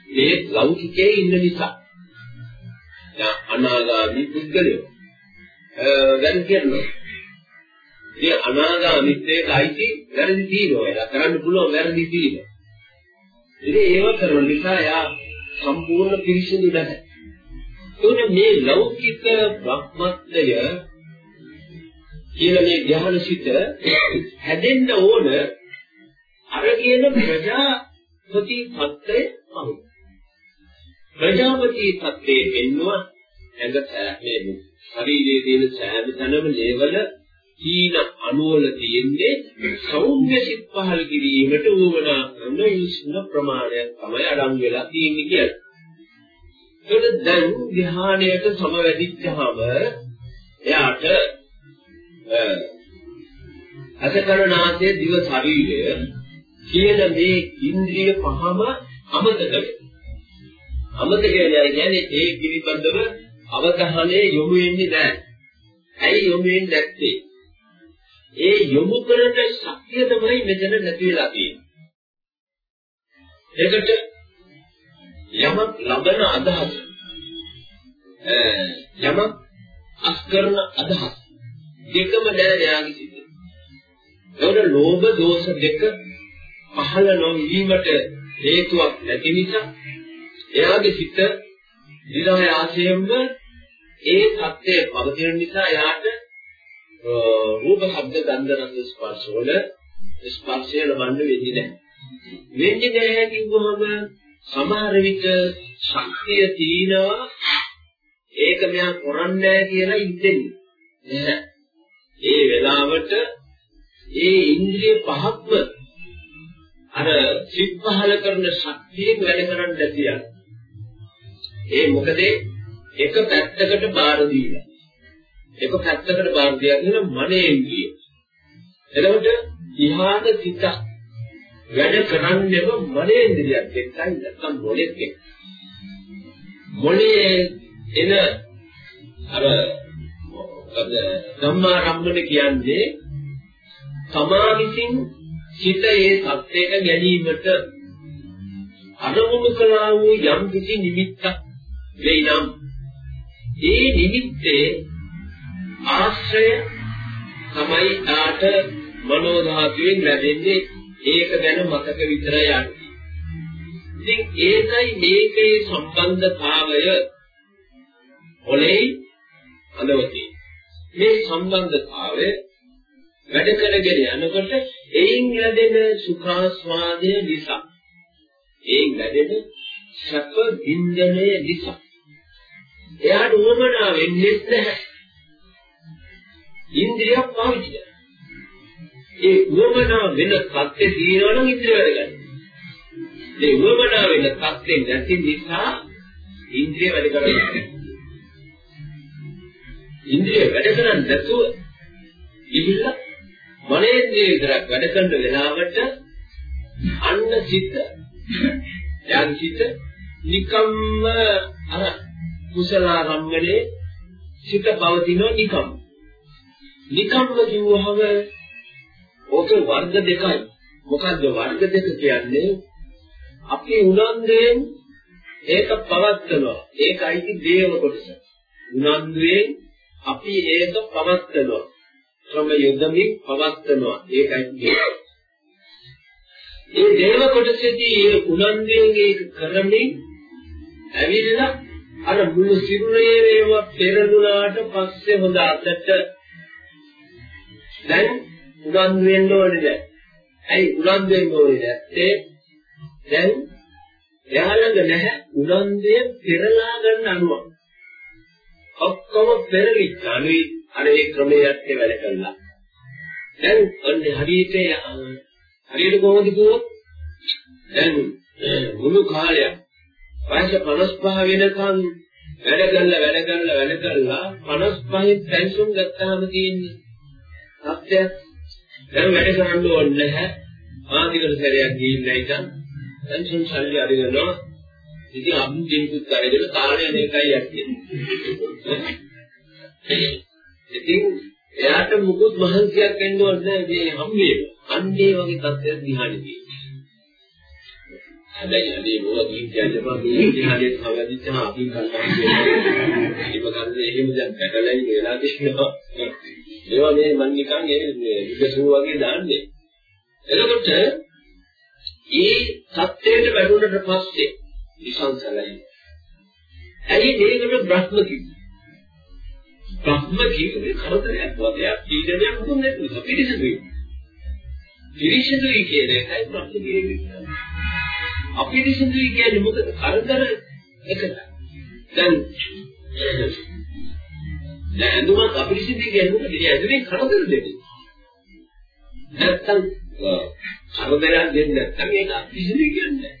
මේ ලෞකිකයේ ඉන්න නිසා. දැන් අනාගාමී පුද්ගලයෝ වැඩ කරනවා. මේ අනාගාමීත්වයට අයිති වැරදි තියෙනවා. ඒක කරන්න පුළුවන් වැරදි තියෙනවා. ඉතින් ඒව කරන නිසා යා සම්පූර්ණ පිරිසිදු නැහැ. ඒකට මේ ලෞකික බ්‍රහ්මත්වය කියන මේ ඥානසිත හැදෙන්න ඕන අර කියන ප්‍රජාපති තත්ත්වය අහු. ප්‍රජාපති තත්ත්වයේ වෙන්නවා ඇඟ මේ ශරීරයේ තියෙන සෑම තැනම ලේවල තීන අණුවල තියෙන්නේ සෞම්‍ය සිත් පහල් කිරීමට උවමනා කරන විශ්න ප්‍රමාණයක් තමයි අඩං වෙලා තියෙන්නේ කියලා. ඒකට දැන් ධ්‍යානයට සමවැදිච්චාම එයාට අසකරණාසේ දිව ශරීරය කියන මේ ඉන්ද්‍රිය පහම අමතක වෙනවා. අමතක වෙනවා කියන්නේ ඒ පිළිබඳව අවධානය යොමු වෙන්නේ නැහැ. ඇයි යොමු වෙන්නේ නැත්තේ? ඒ යොමු කරන ශක්තිය තමයි මෙතන නැති වෙලා තියෙන්නේ. ඒකට යමක් ලබන අදහස යමක් අස්කරන අදහස් දෙකම නෑ යාගේ සිිතේ. ඒවල ලෝභ දෝෂ දෙක පහළ නොවීමට හේතුවක් නැති නිසා එයාගේ සිත නිරායාසයෙන්ම ඒ தත්ත්වයේ පවතින නිසා එයාට රූප ශබ්ද ගන්ධ රස ස්පර්ශ වල ස්පර්ශය ලබන්න වෙන්නේ නැහැ. වෙන්නේ නැහැ කිව්වම සමහර විට ශක්තිය තියෙනවා ඒක මෙයා කරන්නේ කියලා ඉඳෙන්නේ. නැහැ. ඒ වෙලාවට ඒ ඉන්ද්‍රිය පහක්ම අර සිත් පහල කරන ශක්තියෙන් වැඩ කරන්න නැතියක්. ඒ මොකද එක පැත්තකට බාර දීලා එක පැත්තකට බාර දෙයක් නෙවෙයි මනේන්ද්‍රිය. එතකොට ඉහාත සිත වැඩ කරන්නේම මනේන්ද්‍රියත් එක්කයි නැත්නම් මොලෙත් එක්ක. මොලේ එන අර ධම්මාරම්භන කියන්නේ තමා විසින් සිත ඒ සත්‍යයට ගැනීමට අරමුණු කළා වූ යම් කිසි නිමිත්තක් වෙයි නම් ඒ නිමිත්තේ ආශ්‍රය තමයි ආට මනෝ ධාතුවෙන් ලැබෙන්නේ ඒක ගැන මතක විතරයි යන්නේ. ඉතින් ඒකයි මේකේ සම්බන්ධතාවය ඔලේ අලවති. මේ සම්බන්ධතාවය වැඩ කරගෙන යනකොට එයින් ලැබෙන සුඛාස්වාදය නිසා එයින් ලැබෙන සැප වින්දනය නිසා එයාට උවමනා වෙන්නේ නැහැ. ඉන්ද්‍රියක් පාවිච්චි කරනවා. ඒ උවමනා වෙන සත්‍ය තියෙනවා නම් ඉන්ද්‍රිය වැඩ ගන්නවා. ඒ උවමනා වෙන සත්‍ය නැති නිසා ඉන්ද්‍රිය වැඩ කරන්නේ ඉන්ද්‍රිය වැඩ කරන්නේ නැතුව ඉහිල්ල මනේන්ද්‍රිය විතරක් වැඩ කරන වෙලාවට අන්න සිත යන් සිත නිකම්ම අර කුසල රම්මනේ සිත පවතින නිකම් නිකම්ම කිව්වහම ඕක වර්ග දෙකයි. මොකද්ද වර්ග දෙක කියන්නේ? අපි උනන්දුයෙන් ඒක පවත්නවා ඒකයි දේව කොටස. උනන්දුයෙන් අපි ඒක පවත්නවා ක්‍රම යොදමින් පවත්නවා ඒකයි ඒ දේව කොටසේදී ඒ උනන්දුයෙන් ඒක කරමින් ඇවිල්ලා අර මුළු සිරුරේ ඒවා පෙරළුණාට පස්සේ හොඳ අතට දැන් උනන්දු වෙන්න ඕනේ දැන්. ඇයි උනන්දු වෙන්න ඕනේ නැත්තේ? දැන් එයාලඟ නැහැ උනන්දුය පෙරලා ගන්න අනුව. ඔක්කොම පෙරලිච්ච අනුයි අර ඒ ක්‍රමයට වැඩ කළා. දැන් ඔන්නේ හරියට හරියට කොහොමද කිව්වොත් දැන් මුළු කාලයක් වයස 55 වෙනකන් වැඩ කරලා වැඩ කරලා වැඩ කරලා 55 පෙන්ෂන් ගත්තාම තියෙන්නේ සත්‍යයක් දැන් වැඩ කරන්න ඕනේ නැහැ. ආදිකට සැරයක් ගිහිල්ලා ඉතින්. පෙන්ෂන් සල්ලි අරගෙනවා ඉතින් අපි දෙන්කුත් කරගෙන කාලය මේකයි යන්නේ ඉතින් එයාට මුකුත් මහන්සියක් වෙන්න ඕනේ නැහැ. මේ හම්බේම අන්නේ වගේ තත්ත්වයක් දිහානේ හැබැයි අනේ මොකද කියන්නේ මම මේ ඉතිහාසයේ සමගිච්චම අපි කල්පනා ඉතින් ගන්න එහෙම දැන් පැටලයි වෙලා තියෙනවා ඒවා මේ මම නිකන් ඒ විදසුව වගේ දාන්නේ. එතකොට ඒ සත්‍යයට වැටුණට පස්සේ විසංසලයි ඇයි මේකට බ්‍රහ්ම කිව්වේ බ්‍රහ්ම කියන්නේ කරදරයක් වගේ පීඩනයක් දුන්නේ නැතුව පිළිසුදුයි පිළිසුදුයි කියන එකයි බ්‍රහ්ම කියන්නේ. අපිරිසිදුයි කියන්නේ මොකද? කරදර එකද? දැන් දැන් ඇඳුමක් අපිරිසිදුයි කියන්නේ මොකද? ඒ ඇඳුමේ කරදර දෙන්නේ. නැත්තම් කරදරයක් දෙන්නේ නැත්තම් ඒක අපිරිසිදුයි කියන්නේ.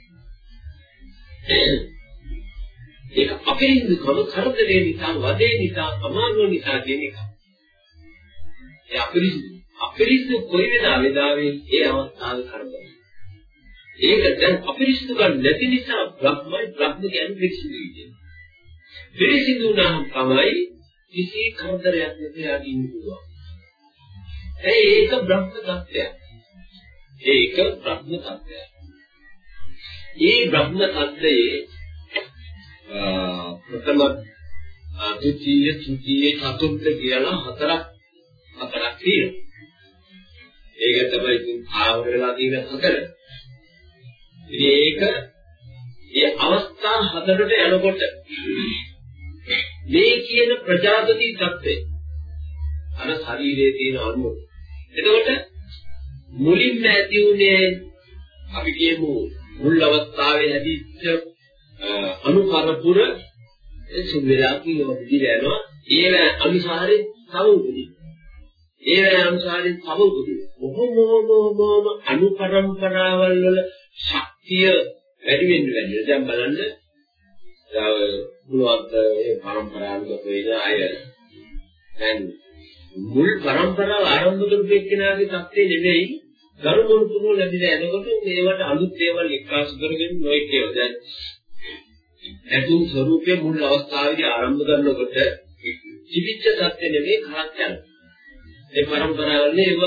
ඒක අපිරිසිදුකම කරදරේ නිසා, වදේ නිසා, අමාරුව නිසා කියන එක. ඒ අපිරිසිදු අපිරිසිදු කොයි වෙලාවෙ දාවේ ඒ අවස්ථාවේ කරදරයි. ඒක දැන් අපිරිසිදු ගන්න නැති නිසා බ්‍රහ්මයි බ්‍රහ්ම කියන්නේ පිරිසිදුයි කියන්නේ. පිරිසිදු නම් තමයි කිසි කරදරයක් නැති යකින් පුළුවන්. ඒ ඒක බ්‍රහ්ම තත්ත්වයක්. ඒක බ්‍රහ්ම තත්ත්වයක්. මේ බ්‍රහ්ම තත්ත්වයේ ප්‍රථම ද්විතීය තෘතීය චතුර්ථ කියලා හතරක් හතරක් තියෙනවා. ඒක තමයි ඉතින් ආවරලා තියෙන හතර. මේක ඒ අවස්ථා හතරට යනකොට මේ කියන ප්‍රජාපති தත්ත්වය අර ශරීරයේ තියෙන අණු. එතකොට මුලින්ම ඇති උනේ අපි කියමු මුල් අවස්ථාවේ හැදිච්ච අණු කරපුර සුවිරාකී යෝගිලා යනවා. ඒන අනුසාරයෙන් තව උපදී. ඒන අනුසාරයෙන් තව උපදී. බොහොම බොහොම අණු පරම්පරාවල් වල ශක්තිය වැඩි වෙන්න වැඩි. දැන් බලන්න මුලවත් ඒ પરම්පරාවක වේද අය? දැන් මුල් પરම්පරාව ආරම්භ කරපු එක්කෙනාගේ தත්ත්වය නෙමෙයි ගරුමුතුණු ලැබිලා එනකොට මේවට අලුත් දේවල් එක්කාසු කරගෙන නොයෙක් ඒවා දැන් ඇතුන් ස්වરૂපයේ මුල් අවස්ථාවේදී ආරම්භ කරනකොට ජීවිච්ච தත්ත්වය නෙමෙයි කාර්යයන් ඒ પરම්පරාවන්නේ ඒව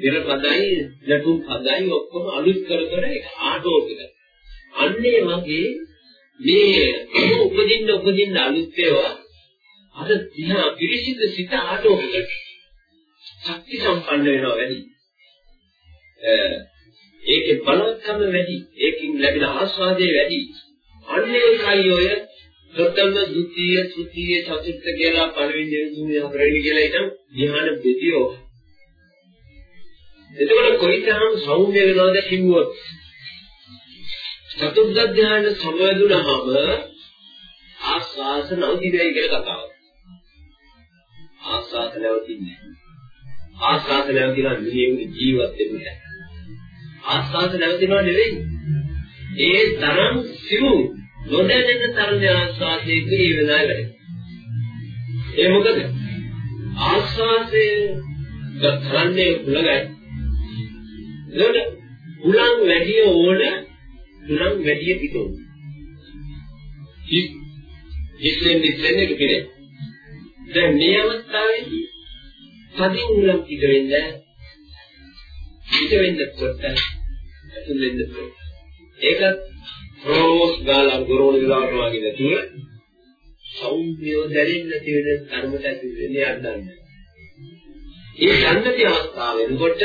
පෙර පදයි ලැබුම් පදයි ඔක්කොම අලුත් කර කර ඒක ආටෝපිත අන්නේ වගේ මේ උපදින්න උපදින්න අලුත් ඒවා අර දිහා පිරිසිදු සිත ආටෝපක ශක්ති සම්පන්න වෙනවා වැඩි. ඒකේ බලවත්කම වැඩි. ඒකින් ලැබෙන ආස්වාදය වැඩි. අන්නේ ඒකයි ඔය ප්‍රථම, ဒုတိ ය, තෘතීය, චතුර්ථ කියලා පළවෙනි දෙවෙනි හතරවෙනි කියලා ඉතින් ධ්‍යාන බෙදියෝ. එතකොට කොයිතරම් සෞම්‍ය වෙනවද කිව්වොත් චතුර්ථ ධ්‍යාන සමවැදුනහම ආස්වාස නවතිදයි කියලා කතාවක්. ආස්වාස නැවතින්නේ. ආස්වාස නැවතිනවා නියෙන්නේ ජීවත් වෙන්නේ. ආස්වාස නැවතිනව නෙවෙයි. ඒ තරම් සිවුම් නොදැනෙන තරණ ආස්වාදයේ ක්‍රිය වෙනාලයි. ඒ මොකද? ආස්වාදයේ කරන්නේ උලගයි. එතකොට උලන් වැඩි ඕන උලන් වැඩි පිටෝ. ඉස්ලෙන් ඉස්ලෙන් කිපිරේ. දැන් මේ අවස්ථාවේදී කදින් උලන් පිට වෙන්නේ පිට වෙන්න කොට ඇතුල් වෙන්න කොට. ඒකත් රෝස් ගාලා ගොරෝණ වෙලාවට වගේ නැතුව සෞම්‍යව දැනෙන්න තියෙන ධර්මයට ඇතුළේ යන්නන්නේ. ඒ යන්නති අවස්ථාව වෙනකොට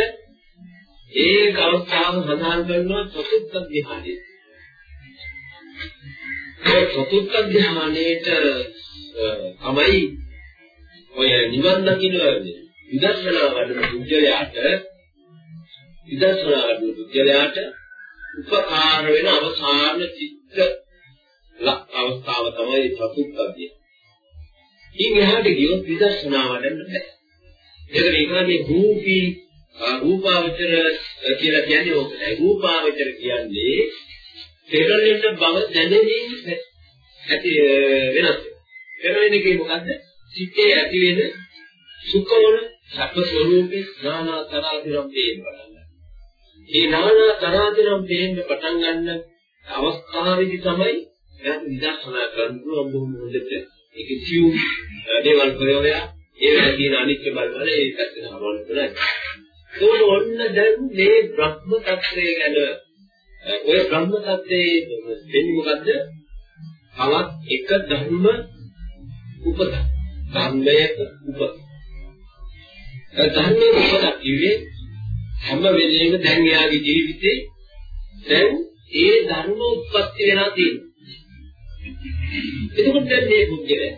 ඒ අවස්ථාව සඳහන් කරනවා චතුත්ථ ධ්‍යානය. ඒ චතුත්ථ ධ්‍යානයේට තමයි ඔය නිවන් දකින්න විදර්ශනා වඩන පුද්ගලයාට විදර්ශනා වඩන පුද්ගලයාට උපකාර වෙන අවසාන චිත්ත අවස්ථාව තමයි චතුත්ථය. ඉන් එහාට ගියොත් විදර්ශනා වඩන්න බෑ. ඒක නිකන්ගේ රූපී රූපාවචර කියලා කියන්නේ ඕකයි. රූපාවචර කියන්නේ පෙරලෙන බව දැනෙන්නේ ඇති වෙනස්. පෙරලෙන්නේ මොකද්ද? සිතේ ඇති වෙන සුඛවල සත්ව ස්වરૂපේ නානා තරාතිරම් පේනවා. මේ නානා තරාතිරම් දෙන්න පටන් ගන්න අවස්ථාවේදී තමයි දැන් විදර්ශනා කරන්න පුළුවන් බොහොම හොඳට ඒක සියුම් දේවල් ප්‍රයෝගය ඒ වෙලාවේ තියෙන අනිත්‍ය බලවල ඒ පැත්තට හරවන්න පුළුවන්. ඒක ඔන්න දැන් මේ බ්‍රහ්ම tattve ගැන ඔය බ්‍රහ්ම tattve වෙන්නේ මොකද්ද? තවත් එක ධර්ම උපත. ධර්මයක උපත. ධර්මයේ උපත කිව්වේ හැම වෙලේම දැන් එයාගේ ජීවිතේ දැන් ඒ ධර්ම උත්පත්ති වෙනා තියෙනවා. එතකොට දැන් මේ පුද්ගලයා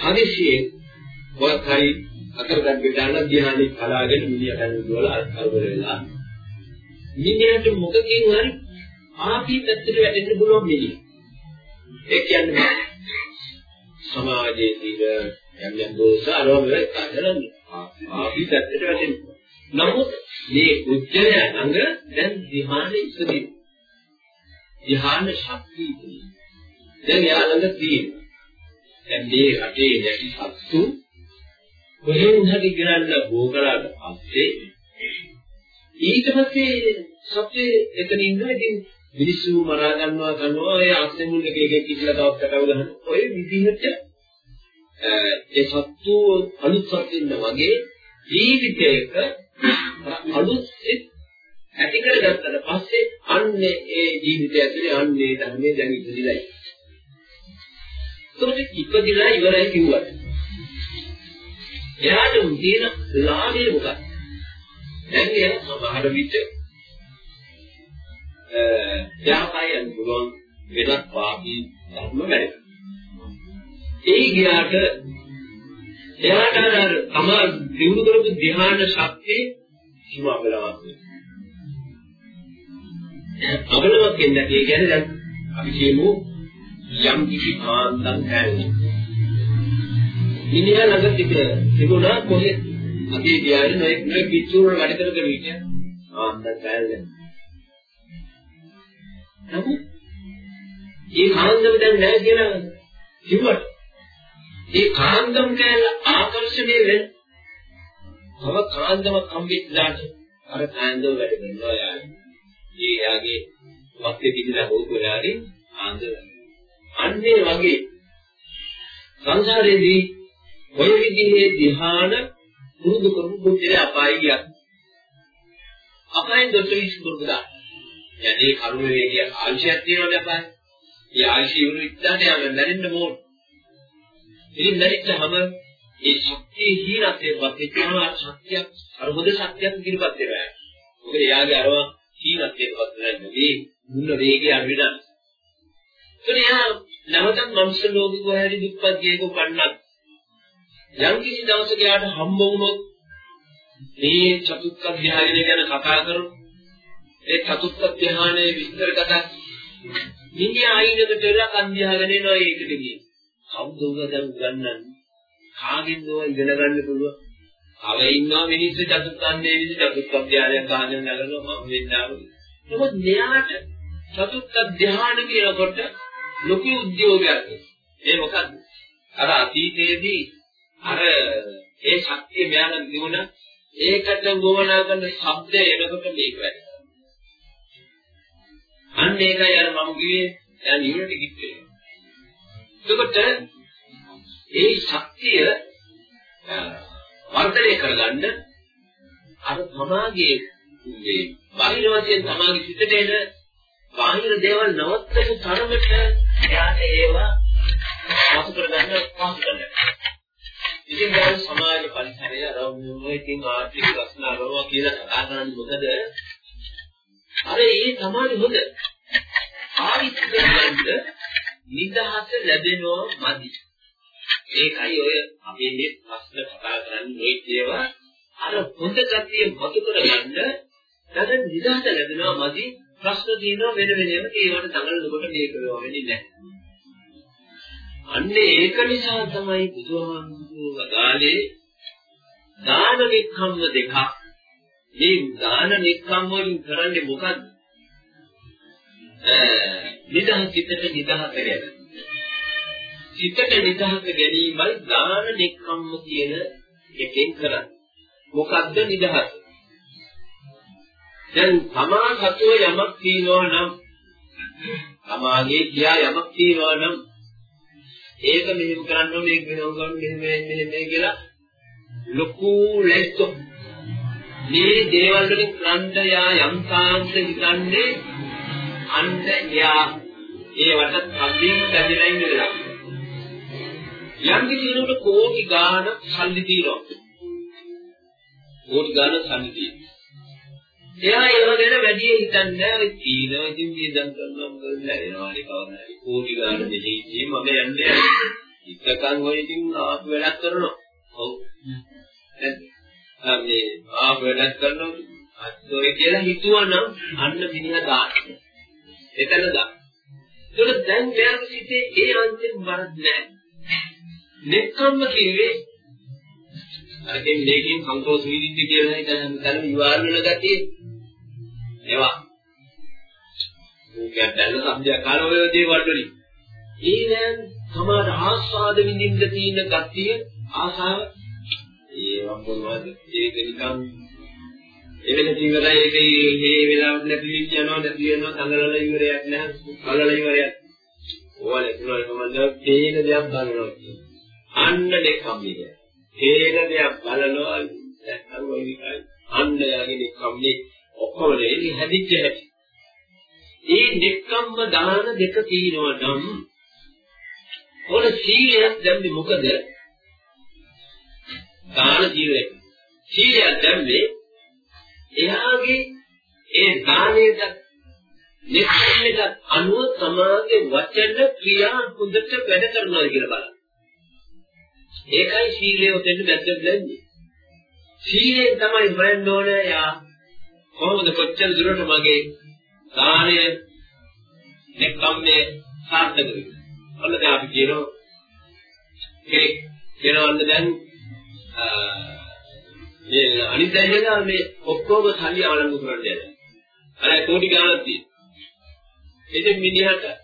හදිසියෙන් වත් හරි අතරදන් ගන්න ධ්‍යානෙ කලාගෙන මිනිහ ගන්න දුවලා අල්වල වෙලා මිනිහට මොකකින් හරි ආපි පැත්තට වැටෙන්න පුළුවන් මිනිහ. ඒ කියන්නේ සමාජයේ තියෙන යම් යම් දෝෂ අරෝමල කරන්නේ. ආපි පැත්තට වැටෙන්න. නමුත් මේ උච්චය ළඟ දැන් ධ්‍යාන ඉස්සදී. ධ්‍යාන ශක්තිය තියෙනවා. දැන් යා ළඟ තියෙනවා. දැන් මේ රටේ නැති සත්තු කොහෙන් හරි ගිරන්න බෝකලාට පස්සේ ඊට පස්සේ සත්‍යේ එතන ඉන්නවා ඉතින් මිනිස්සු මරා ගන්නවා ගන්නවා ඒ ආස්තේ මුල් එක එක කිසිලා තවත් කටව ගන්න ඔය විදිහට ඒ සත්තු අලුත් සත්ත්වෙන්න වගේ ජීවිතයක අලුත් ඇති කරගත්තට පස්සේ අන්නේ ඒ ජීවිතය ඇතුලේ අන්නේ ධර්මයේ දැන් ඉපදිලා ඉන්නේ. ඒකට ඉපදිලා ඉවරයි කිව්වට. එයාට තියෙන ලාභය මොකක්ද? දැන් එයා සමහර විට යාපයන් පුළුවන් වෙනත් වාදී ධර්ම වැඩ. ඒ ගියාට එයාට අර තම දිනු කරපු ධ්‍යාන ශක්තිය හිමා වෙනවා. අවලවක් කියන්නේ ඒ කියන්නේ දැන් අපි කියමු යම් කිසි කාන්තක් හැරෙනවා. මිනිහා ළඟ තිබෙ තිබුණා කොහෙද? ගියානේ නොයෙක් නොයෙක් පිටුර වැඩ කර කර ඉන්නේ. කාන්තක් හැරෙනවා. නමුත් මේ කාන්දම දැන් නැහැ කියලා කිව්වට ඒ කාන්දම් කැල ආකර්ෂණය වෙන තව කාන්දමක් හම්බෙච්චාට අර කාන්දම වැඩ කරනවා යාළුවා. ඒ යාගේ වත්තේ පිටිලා හොකෝ යාගේ ආන්දම. අන්නේ වගේ සංසාරේදී ඔය විදිහේ ධ්‍යාන පුරුදු කරමු පුතේ අපායි ගියා. අපායෙන් දොස්තර විශ්කුරුදා. යන්නේ කර්ම වේගය ආංශයක් තියෙනවද අපහාය? ඒ ආංශය වුණු ඉස්සරහට යන්න නැරෙන්න ඕන. ඉතින් නැරිච්චහම ඒ ශක්තිය හීනත්වයට වත් වෙනවා ශක්තියක් අර හොඳ ශක්තියක් ඉදිරිපත් වෙනවා. මොකද එයාගේ අරව හීනත්වයට වත් වෙන්නේ මුන්න වේගය අඩු වෙනවා. ඒත් එයා නැවතත් මනුෂ්‍ය ලෝකෙ කොහරි දුක්පත් ගියක උපන්නත් යම් කිසි දවසක යාට හම්බ වුණොත් මේ චතුත්ථ ධ්‍යානය ගැන කතා කරමු. ඒ චතුත්ථ ධ්‍යානයේ විස්තර කතා නින්දිය ආයිනකට වෙලා කන්දියාගෙන එනවා ඒකට ගියේ. කවුද උග දැන් උගන්නන්නේ? කාගෙන්ද ඔය ඉගෙන ගන්න පුළුවන්? අව ඉන්නවා මිනිස්සු චතුත්ථන්නේ විදි චතුත්ථ ධ්‍යානයක් අහගෙන නගනවා මම වෙන්නාරු. නමුත් මෙයාට චතුත්ථ ධ්‍යාන කියනකොට ලොකු උද්‍යෝගයක්. ඒ මොකද්ද? අර අතීතයේදී අර ඒ ශක්තිය මෙයාට දිනුන ඒකට ගෝවනා කරන ශබ්දය එනකොට මේක වැඩ. අන්න ඒකයි අර මම කිව්වේ දැන් නිවනට කිව්වේ. එතකොට ඒ ශක්තිය වර්ධනය කරගන්න අර තමාගේ මේ බාහිර වශයෙන් තමාගේ සිතට එන බාහිර දේවල් නවත්තපු තරමට එයාට ඒවා පසු කරගන්න පසු කරගන්න. ඉතින් දැන් සමාජ පරිසරය අරමුණු ඉතින් ආර්ථික ප්‍රශ්න අරවා කියලා කතා කරන්නේ මොකද? අර ඒ තමයි හොඳ. ආවිත්කරන්න නිදහස ලැබෙනවා මදි. ඒකයි ඔය අපි මේ ප්‍රශ්න කතා කරන්නේ මේ ඒවා අර හොඳ කතිය මතු කරගන්න දැන් නිදහස ලැබෙනවා මදි ප්‍රශ්න තියෙනවා වෙන වෙනම ඒවට දඟලනකොට මේක වෙන්නේ නැහැ. අන්න ඒක නිසා තමයි බුදුහාමුදුරුවෝ වදාළේ දාන නික්කම්ම දෙකක්. මේ දාන නික්කම් වලින් කරන්නේ මොකද්ද? නිදහස් සිතට නිදහස ගැන. සිතට නිදහස ගැනීමයි දාන නික්කම්ම කියන එකෙන් කරන්නේ. මොකද්ද නිදහස? දැන් තමා සතුව යමක් තියනවා නම් තමාගේ කියා යමක් තියනවා නම් ඒක මෙහෙම කරන්න ඕනේ මේක මෙහෙම කරන්න මෙහෙම මෙහෙම මෙහෙම කියලා ලොකු ලැස්තු මේ දේවල් වලින් ක්‍රන්ද යා යම් කාන්ත හිතන්නේ අන්න යා ඒවට කම්බින් බැඳලා ඉන්න වෙලාව යම් කිසි කෙනෙකුට කෝටි ගාන සල්ලි තියෙනවා. කෝටි ගාන සල්ලි තියෙනවා. එයා ඒව ගැන වැඩි හිතන්නේ නැහැ. තීනවා ඉතින් වියදම් කරනවා මොකද ලැබෙනවානේ කවදාද. කෝටි ගාන දෙහිදී මම යන්නේ. ඉතකන් ඔය ඉතින් ආපු වැඩක් කරනවා. ඔව්. මේ ආපු වැඩක් කරනවා. අත්ෝය කියලා හිතුවනම් අන්න මිනිහා දාන්න. එතන දාන්න. ඒක දැන් මෙයාගේ සිතේ ඒ අන්තිම වරද නැහැ. නෙක්කම්ම කිව්වේ අර කියන්නේ මේකෙන් සන්තෝෂ විදිහට කියලා හිතන තන විවාහ වෙන ගතිය ඒවා. උගත් දැන සම්ජය කාල ඔය දේවල් වලින් ඒ දැන් සමාද ආස්වාද විඳින්න තියෙන ගතිය ආසාව. ඒවා මොනවද ඒක නිකන් එවෙන ජීවිතය ඒකේ මේ වෙලාවට නැති වෙච්ච යනවා නැති වෙනවා තංගලල ඉවරයක් නැහැ කලල ඉවරයක්. ඕවල තුනයි මොකද තේන දෙයක් බලනවා අන්න දෙකම කියන්නේ තේන දෙයක් බලනවා. දැක්කම ඔය විකයි අන්න යාගේ දෙකම ඔක්කොම දෙන්නේ හැදිච්ච හැටි. ඒ දෙක්කම්ම දාන දෙක තියෙනවා නම් ඔන සීලයක් දැම්මේ මොකද? දාන සීලයක්. සීලයක් දැම්මේ එයාගේ ඒ දානයට නිස්සන්නට අනුව සමාගේ වචන ක්‍රියා හොඳට වැඩ කරනවා කියලා බලන්න. ඒකයි සීලය උදෙන් දැක්කද නැන්නේ. සීලෙන් තමයි හොයන්න ඕනේ යා කොහොමද කොච්චර දුරට මගේ දානය නෙක්ඛම්මේ සාර්ථක වෙන්නේ. ඔන්න දැන් අපි කියනවා කෙනෙක් කියනවන්න දැන් මේ අනිත් දැනගෙන මේ ඔක්කොම සල්ලි අවලංගු කරන්න යනවා. අර කෝටි ගාණක් තියෙනවා. ඉතින් මිනිහට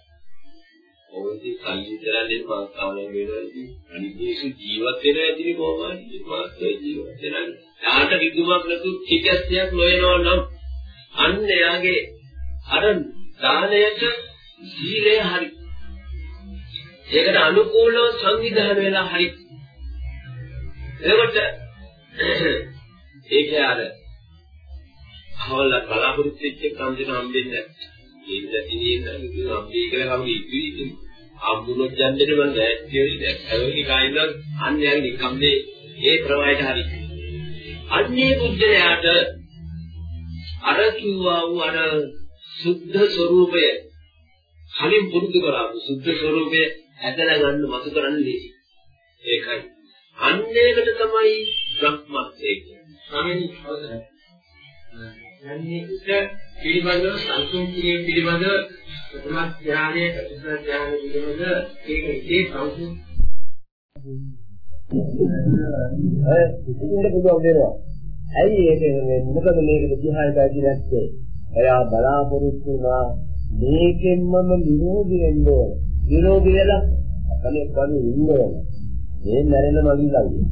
ඔය ඉතින් සල්ලි දරන්නේ මාත් අවලංගු වෙනවා ඉතින් අනිත් මිනිස්සු ජීවත් වෙනවා ඇතිනේ කොහොමද? මාත් ජීවත් වෙනවා. යාට විදුමක් නැතු චිකස්යක් නොයනවා නම් අන්න එයාගේ අර දානයට සීලය හරි. ඒකට අනුකූලව සංවිධානය වෙලා හරි. එතකොට ඒක අර අහවල බලාපොරොත්තු වෙච්ච කන්දේන හම්බෙන්නේ නැහැ. ඒක ඉතින් ඉතින් හම්බෙයි කියලා කවුරු ඉතින් අම්බුනොත් යන්නේ මම දැක්කේ දැක්කේ කයින්ද අන්නේ නිකම්නේ ඒ ප්‍රවාහයට හරි. අන්නේ බුද්ධයාට අර කිව්වා වූ අර සුද්ධ ස්වરૂපය කලින් පුරුදු කරාපු සුද්ධ ස්වરૂපය ඇදලා ගන්න මතු කරන්නේ ඒකයි. අන්නේකට තමයි බ්‍රහ්මත්වය කියන්නේ. ස්වාමීන් වහන්සේ යන්නේ ඉත පිළිබඳව සංසුන්තිය පිළිබඳව ප්‍රථම ඥානයේ ප්‍රතිසර ඥාන පිළිබඳව ඒක ඉතේ සංසුන් අය ඉතින් පුළුවන් වෙනවා. ඇයි ඒක මොකද මේකට දිහාට ඇදි නැත්තේ? එයා බලාපොරොත්තු වුණා මේකෙන්මම නිරෝධී වෙන්න ඕන. නිරෝධී වෙලා අකලේ පණි ඉන්න ඕන. මේ මැරෙන මගින් ළඟ.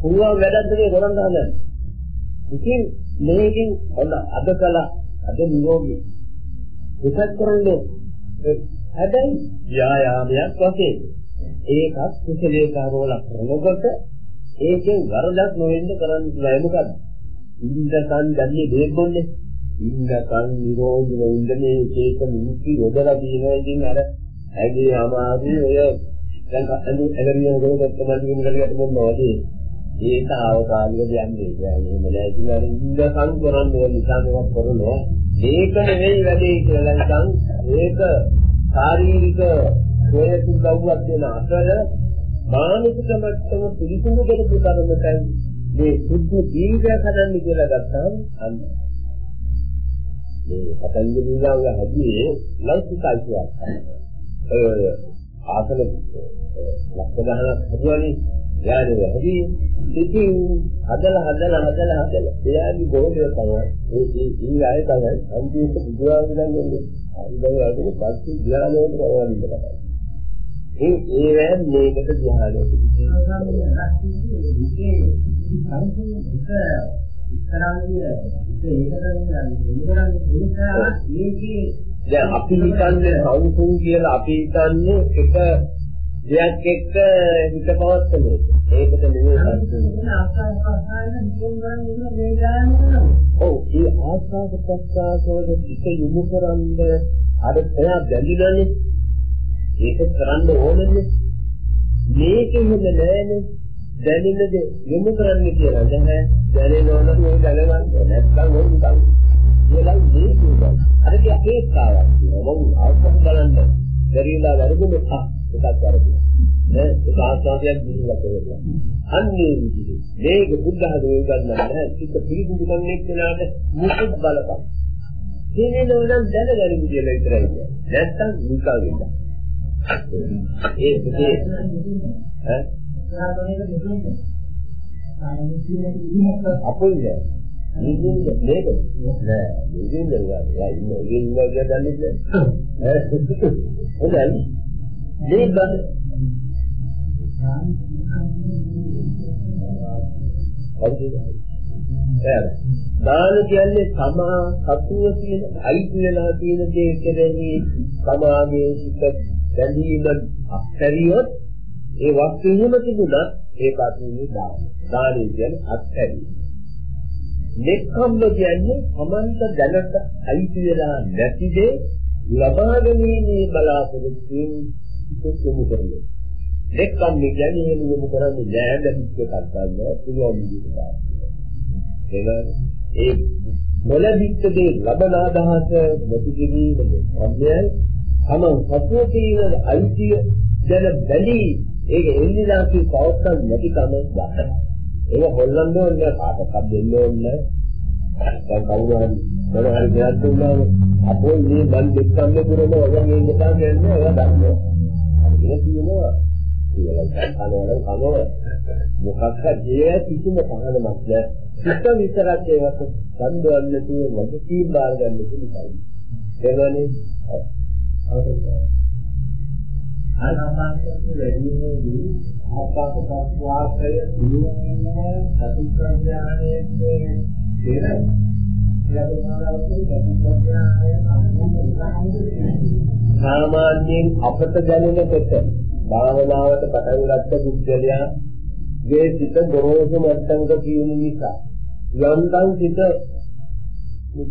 පුළුවන් වැඩක් දෙකේ කරන්න හදන්න. ඉතින් මේකෙන් හොඳ අද කළා අද නිරෝගී. විසත් කරන්නේ හැබැයි ව්‍යායාමයක් වශයෙන් ඒකත් කුසලයේ කාරවල කරනකොට ඒකෙන් වරදක් නොවෙන්න කරන්න බෑ මොකද? ඉන්දකන් දැන්නේ දෙන්නේ ඉන්දකන් නිරෝධින ඉන්දනේ ඒක නිමිති යොදලා තියෙනවා ඉතින් අර ඇගේ අමාරු ඔය දැන් අතන ඇලරියන ගොඩක් තමයි කියන කලියට මොනවද ඒක ආවකාලික දෙන්නේ නෑ එහෙම නෑ ඉතින් අර ඉන්දකන් කරන්නේ නිසා මේක කරනවා ඒක නෙවෙයි වැඩේ කියලා නිකන් ඒක ශාරීරික හේතු දව්වක් දෙන අතර මානසික මට්ටම පිළිසුදු කරපු තරමටයි මේ සුද්ධ ජීවිතයක් හදන්න කියලා ගත්තාම අන්න. මේ පතංග දීලාව හැදියේ ලෞකිකයි කියන්නේ. ඔය ආසන ලක්ෂ ගණනක් හදුවනේ. යානේ හැදි ඉතින් හදලා හදලා හදලා හදලා එයාගේ ගෝලය තමයි ඒ ඊළාය තමයි අන්තිමට ගන්නේ. අනිත් දවසේ පස්සේ ධ්‍යානයට කරවන්න තමයි. ඒ ඒවෙන් මේකට ධ්‍යානයට දැන් අපි හිතන්නේ සෞඛ්‍යම් කියලා අපි හිතන්නේ එක දෙයක් එක්ක හිත පවත්තනේ. ඒකට නෙවෙයි ඔව් ඒ ආස්වාද ප්‍රසආසවල හිත යොමු කරන්නේ අර එයා බැඳිලානේ ඒක කරන්න ඕනනේ. මේකෙම නෑනේ දැනෙන දේ යොමු කරන්න කියලා. දැන් දැනෙනවා නම් ඒක දැනගන්න නැත්නම් ඕක නිකන් කියලා මේ කියනවා. අර කිය තියෙනවා. මම අවසන් බලන්න. දරිලා වරදුම එකක් කරගන්න. නේ ඒක ආස්වාදයක් දිහිලා කරලා. අන්නේ විදිහේ මේක බුද්ධ ධර්මයේ ගන්න නැහැ. සිත පිළිබිඹු කන්නේ කියලාට මුකුත් බලපන්. තේරෙනව නම් දැනගන්න කියලා විතරයි. නැත්තම් නිකන් වෙනවා. ඒ ඒ ඈ අපොයිද නිදින්ද මේක නෑ නිදින්ද යා ඉන්න ඉන්න ගියදන්නේ ඈ හොඳයි මේ බද දාන කියන්නේ සමා සතුව කියන අයිති වෙලා තියෙන දේ කෙරෙහි සමාගයේ සිට බැඳීම අත්හැරියොත් ඒ වස්තු එහෙම තිබුණත් ඒක අතුනේ දාන. දානය කියන්නේ අත්හැරීම. නෙක්ඛම්ම කියන්නේ සමන්ත දැනට අයිති වෙලා නැති දේ ලබා ගැනීමේ බලාපොරොත්තුෙන් ඉතිසෙමු කරන්නේ. නෙක්ඛම්ම කියන්නේ එහෙම යොමු කරන්නේ නෑ දැක්ක එකක් ගන්න පුළුවන් විදිහට. එහෙනම් ඒ නොලැබිච්ච දේ ලබන අදහස නැති කිරීමේ සම්යයි තමන් සතුව තියෙන අයිතිය දැන බැලී ඒක එල්ලිලා කි පවත්තන් නැති කම ගන්න. ඒක හොල්ලන්න ඕනේ කාටවත් දෙන්න ඕනේ. දැන් කවුරු හරි මොන හරි දෙයක් දුන්නාම අපෝ මේ මන් දෙක්කන්නේ පුරම වගේ ඉන්න තාම කියන්නේ ඔය දන්නේ. ඒක කියනවා කියලා කනවල කනව මොකක්ද ඒ කිසිම පහනමක් නැහැ. සිත විතරක් ඒකට සම්බන්ධ නැතුව වගේ කී බාර ගන්න පුළුවන්. එවනේ ආනාපානසති වැඩිමේදී ආකාශ ප්‍රස්වාසය දිනුවන සතිප්‍රඥානයේ තේරෙන සාමාන්‍යයෙන් අපට දැනෙනකොට භාවනාවට පටන් ගත්ත බුද්ධලයා ගේ සිත ගොරෝසු මට්ටමක කියන නිසා යම්තම් සිත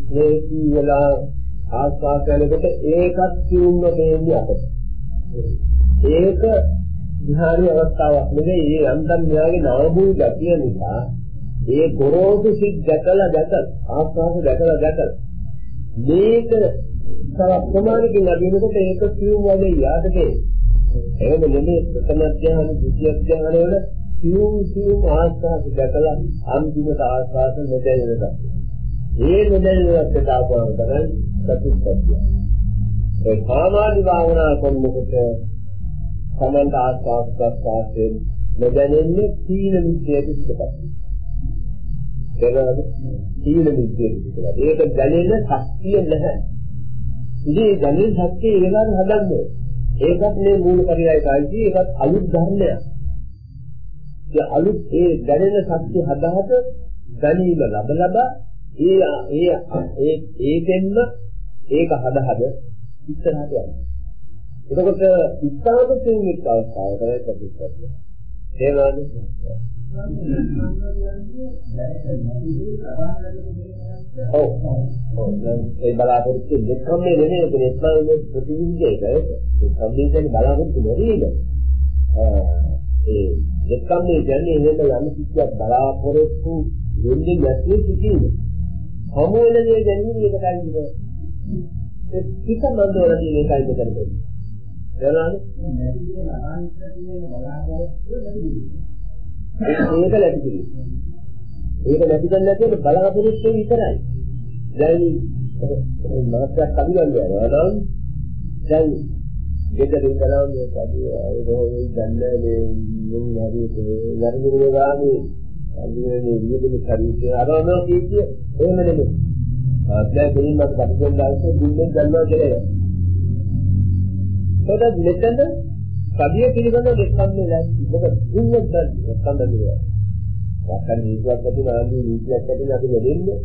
මේකී වෙලා ආස්වාදයකට ඒකත් කියුම්ම දෙන්නේ අපට. ඒක විහාරී අවස්ථාවක් නෙවෙයි ඒ යන්තම් න්යාගේ නවභූ ගතිය නිසා ඒ ගොරෝසු සිත් දැකලා දැකලා ආස්වාද දැකලා දැකලා මේක තව ප්‍රමාණකින් අදිනකොට ඒක කියුම් වගේ යාදකේ එහෙම නෙමෙයි ප්‍රථම ඥාන ද්විතිය ඥාන වල සියුම් සියුම් ආස්වාද දැකලා අන්තිමට ආස්වාද නොදැනෙන තත්ත්වය. ඒ නොදැනෙනවට දාපුවම තමයි සතුටුපත්ය. ඒ කාමාදි භාවනා කරනකොට සමන්ත ආස්වාද ප්‍රස්වාසයෙන් නොදැනෙන්නේ සීල විද්‍යාවට පිටපත්. ඒකද සීල විද්‍යාවට පිටපත්. ඒක දැනෙන ශක්තිය නැහැ. ඉතින් දැනෙන ශක්තිය ඒකට හදන්නේ. ඒකත් මේ මූලපරියය කායිදී ඒකත් අලුත් ධර්මයක්. ඒ අලුත් ඒ දැනෙන සත්‍ය හදාහට දැනීම ලබ ලබ ඒ ඒ ඒ ඒකෙන්ම ඒක හද හද ඉස්සරහට යනවා. එතකොට ඉස්සරහට තියෙන අවස්ථාව තමයි ප්‍රතිපදිය. ඒවද? ඔව්. ඔව්. ඒ බලාපොරොත්තු දෙකම නෙමෙයි ඒක ඉස්ලාමයේ ප්‍රතිවිරුද්ධයක. ඒ සම්මිතයෙන් බලාපොරොත්තු නෙමෙයි. ඒ දෙකම කියන්නේ එහෙම යම් කිසියක් බලාපොරොත්තු වෙන්නේ නැති කිසිම. හමු වෙන දේ ගැනීම ඒකයි නේද? ඒ පිට මන්දවල තියෙන එකයි මෙතන තියෙන්නේ. දරනවානේ? ඒක නැති කිරීම. ඒක නැති කරන්න නැතිව බලාපොරොත්තු විතරයි. දැන් මාත්‍යක් කවියන්නේ යනවා නම් දැන් ගෙදරින් කරා මේ කඩිය ඒ බොහෝ ගන්න මේ මුන් හරියට නරඹුරු ගානේ අන්නේ නියුදු ශරීරය අරම කීකිය එහෙම නෙමෙයි. ආත්මය දෙයින්වත් කටුෙන් දැල්සේ දුන්නේ ගන්නවා කියලා. ඒකත් මෙතන කඩිය පිළිබඳව දෙස්සන්නේ නැහැ. මොකද දුන්නේ දැන් සම්බන්ධ වෙනවා. වක්කන් නීතියක් ඇති නාන්දි නීතියක් ඇති අපි දෙන්නේ.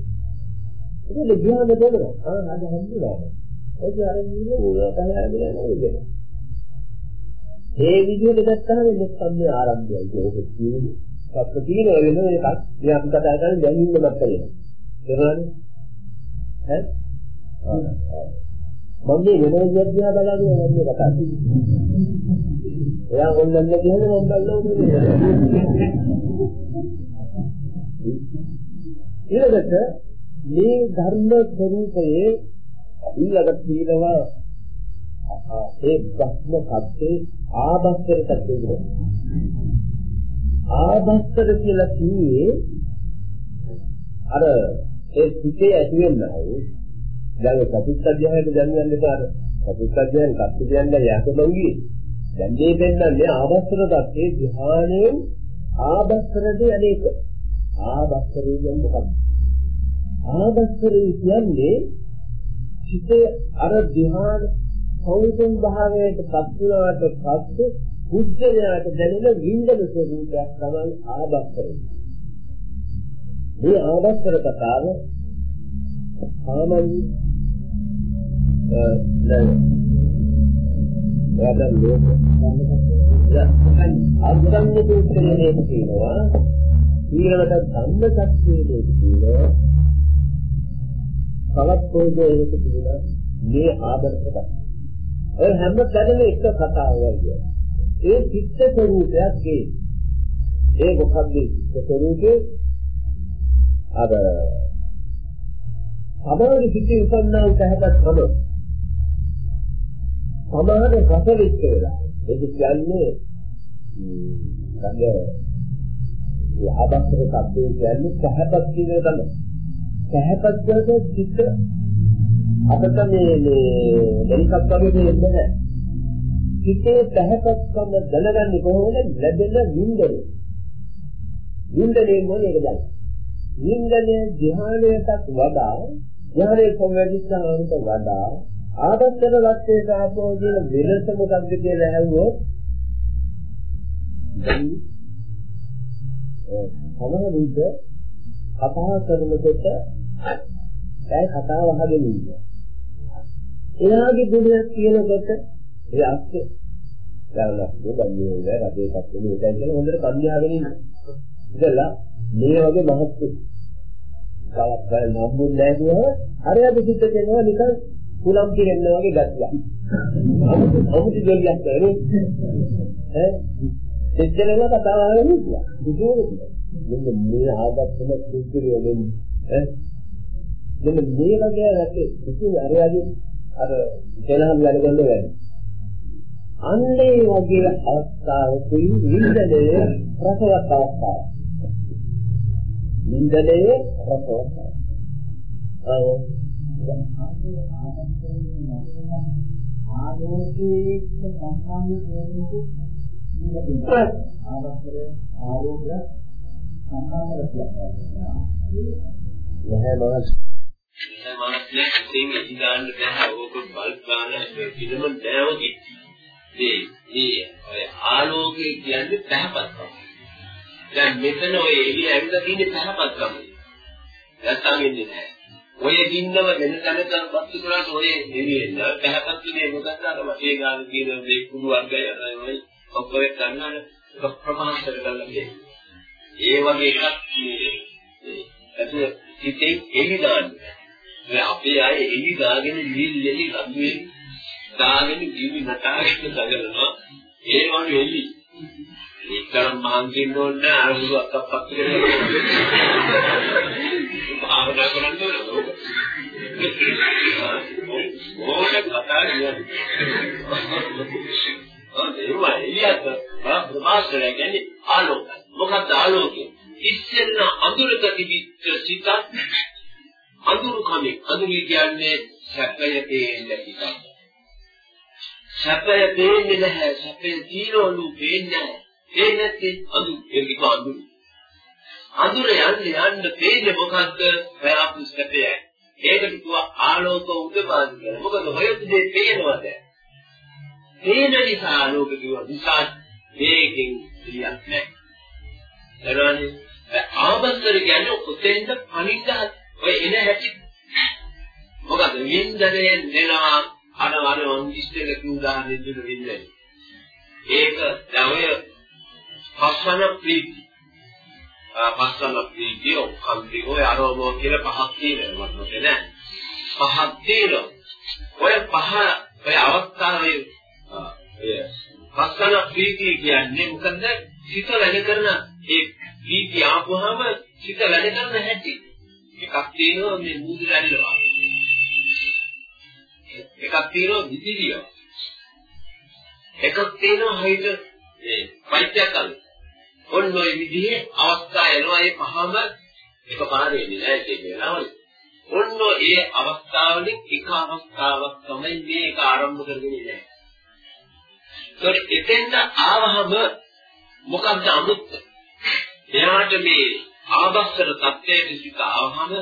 ඒක ගියාම දෙනවා. ආ අද හම්බුනා. ඒක අර නියම උරා තමයි නේද? ඒ විදිහට ගත්තාම මෙස්සන්නේ ආරම්භයයි ඒක කියන්නේ. සත්‍ය තියෙන වෙන එකක් මේ අපි කතා කරන්නේ දැනීම මතකේ. තේරුණාද? ඈ? මම මේ වෙන විදිහට මම මේ කතා කරන්නේ. එයා ඔන්නන්න කියන්නේ මම බලනවා ඊළඟට මේ ධර්ම ස්වરૂපයේ ඊළඟට තියෙනවා ඒ ප්‍රශ්න කත්තේ ආබස්තරට කියනවා. ආබස්තර කියලා කිව්වේ අර ඒ සිිතේ ඇති වෙනා වූ දැන් චතුත්ථ දැන් යන්න එපාර. චතුත්ථ ධ්‍යාන කප්ප ධ්‍යාන යකමංගී. දැන් මේ දෙන්නන්නේ ආබස්තර දත්තේ ධ්‍යානයෙන් ආබස්තරදී අනේක. ආබස්තරේ කියන්නේ මොකක්ද? ආබස්තරේ කියන්නේ සිිතේ අර ධ්‍යාන සෞතුම් භාවයට පත් වුණාට පස්සේ කුජලයට දැනෙන විඳන ස්වરૂපයක් තමයි ආබස්තරය. මේ ආබස්තර කතාව සාමාන්‍ය දැන් එයාට ලෝක දැන් අග්‍රම්‍ය සූත්‍රයේ කියනවා ඊළඟට ධම්ම සත්‍යයේ කියනවා කලක් පොදේක කියනවා මේ ආදර්ශ කතාව. ඒ හැම තැනම එක කතාවක් ඒ චිත්ත ස්වરૂපයක් ඒ. ඒ මොකක්ද චිත්ත ස්වરૂපේ? අර සමාධි සිටි උපන්නා වූ තහපත් තමයි. සමාධි රස වෙච්ච වෙලා. ඒක කියන්නේ ගන්නේ යහබස්තර සත්‍යය කියන්නේ තහපත් කියන එක තමයි. තහපත් කියන්නේ චිත්ත අපිට මේ මේ දෙනිකක් වගේ දෙන්නේ නැහැ. සිතේ තහකත්කම දැනගන්නේ කොහොමද? ලැබෙන වින්දනය. වින්දනයේ මොනේද දැන්? වින්දනයේ ධ්‍යානයටත් වඩා ධ්‍යානයේ කොමැදිස්සාන්ට වඩා ආදත්තර ලක්ෂේ සාපෝ කියන වෙනස මොකක්ද කියලා ඇහුවොත් සමහර විට කතා කරනකොට ඒ කතාව අහගෙන ඉන්නවා. එයාගේ ගුණයක් කියනකොට ඒ අස්සේ ගානක් දෙන්නේ නෑ රටේ පැත්තේ මේ දැන් කියන හොඳට කන්‍යාගෙන ඉන්න. ඉතලා මේ වගේ මහත්තු කලක් ගන්න නම්බුන් නැතුව අරයද සිද්ධ වෙනවා නිකන් කුලම් කියනවා වගේ ගැටියක්. අමුතු අමුතු දෙයක් කරේ. ඈ දෙච්චලම කතාව ආවෙන්නේ කියලා. මෙන්න මේ ආගත්තම කුතුරිය වෙන්නේ. ඈ මෙන්න මේ වගේ රටේ ඉතින් අරයාගේ අර දෙනහම් වැඩ ගන්න වැඩි. අන්නේ වගේ අවස්ථාවකදී නින්දනේ රසවත් අවස්ථාව. නින්දනේ රසවත්. ආ ආලෝකයේ සම්බන්ධ වෙනකොට ආවස්තර ආරෝග්‍ය සම්බන්ධ කරගන්නවා. නැහැ මාස් මානසික සිතින් ඉඳාන්න බෑ ඕක බල්බ් ගන්න පිළිම නෑවගේ. මේ මේ ඔය ආලෝකය කියන්නේ පහපත්කම. දැන් මෙතන ඔය එළිය ඇවිල්ලා තියෙන්නේ පහපත්කම. නැත්තම් වෙන්නේ නෑ. ඔය දින්නම වෙන තැනක වස්තු කරාට ඔය එළියෙන්න පහපත්කමේ මොකක්ද අර වටේ ගාන කියන මේ කුඩු වර්ගය ඔය ඔක්කොම ගන්නාන ප්‍රමාණතර කරලා ඒ වගේ එකක් මේ ඒ සිතේ එළි දාන්නේ. ඒ අපේ අය එළි දාගෙන නිල්ලෙලි ලබුවේ දාගෙන ජීවි නටාගෙන දඟලනවා. ඒ වගේ එළි. ඒකනම් මහන්සින්න ඕනේ අර බුදු අක්කප්පක් කියලා. භාවනා කරන්න ඕනේ. ඕන කතා කියන්නේ. ඒවා එළියට ප්‍රමාස්තරය කියන්නේ ආලෝකය. මොකක්ද ආලෝකය? ඉස්සෙල්ල අඳුරක තිබිච්ච සිතක් අඳුරු කමේ අඳුරු කියන්නේ සැපය පේන්නේ සිතක්. සැපය පේන්නේ නැහැ සැපේ තීරෝලු පේන්නේ නැහැ. ඒ නැති අඳුරු ඒක අඳුරු. අඳුර යන්නේ යන්න පේන්නේ මොකද්ද? ප්‍රයාපු සැපයයි. ඒකට කිව්වා ආලෝක උදපාද කියලා. මොකද හොයපු දේ පේනවද? පේන නිසා ආලෝක කිව්වා. නිසා මේකෙන් ක්‍රියාවක් නැහැ. දරවනේ ආබස්තර කියන්නේ උතෙන්ද පණින්න ඔය එන හැටි මොකද වින්දනේ නෙනවා අර අර වන්දිස්තක උදාහරණ දෙන්න වින්දනේ ඒක දැන් ඔය පස්සන ප්‍රීති පස්සන ප්‍රීතිය ඔක්කන්ති ඔය අරෝමෝ කියලා පහක් තියෙනවා මතක නෑ පහක් තියෙනවා ඔය පහ ඔය අවස්ථාවේ ඔය පස්සන ප්‍රීතිය කියන්නේ මොකද සිත වැඩ කරන ඒ ප්‍රීති ආපුවාම සිත වැඩ කරන හැටි. එකක් තියෙනවා මේ මූද රැල්ලවා. එකක් තියෙනවා විදිලිය. එකක් තියෙනවා හිත මේ වෛද්‍යකල්. ඔන්න ඔය විදිහේ අවස්ථා එනවා ඒ පහම එකපාරේ නෑ ඒක වෙනවල. ඔන්න ඒ අවස්ථාවලින් එක අවස්ථාවක් තමයි මේක ආරම්භ කරගෙන ඉන්නේ. ඒකට එතෙන්ද ආවහම මොකක්ද අමුත්ත? එයාට මේ ආදස්සර தත්ත්වයට සිත ආවම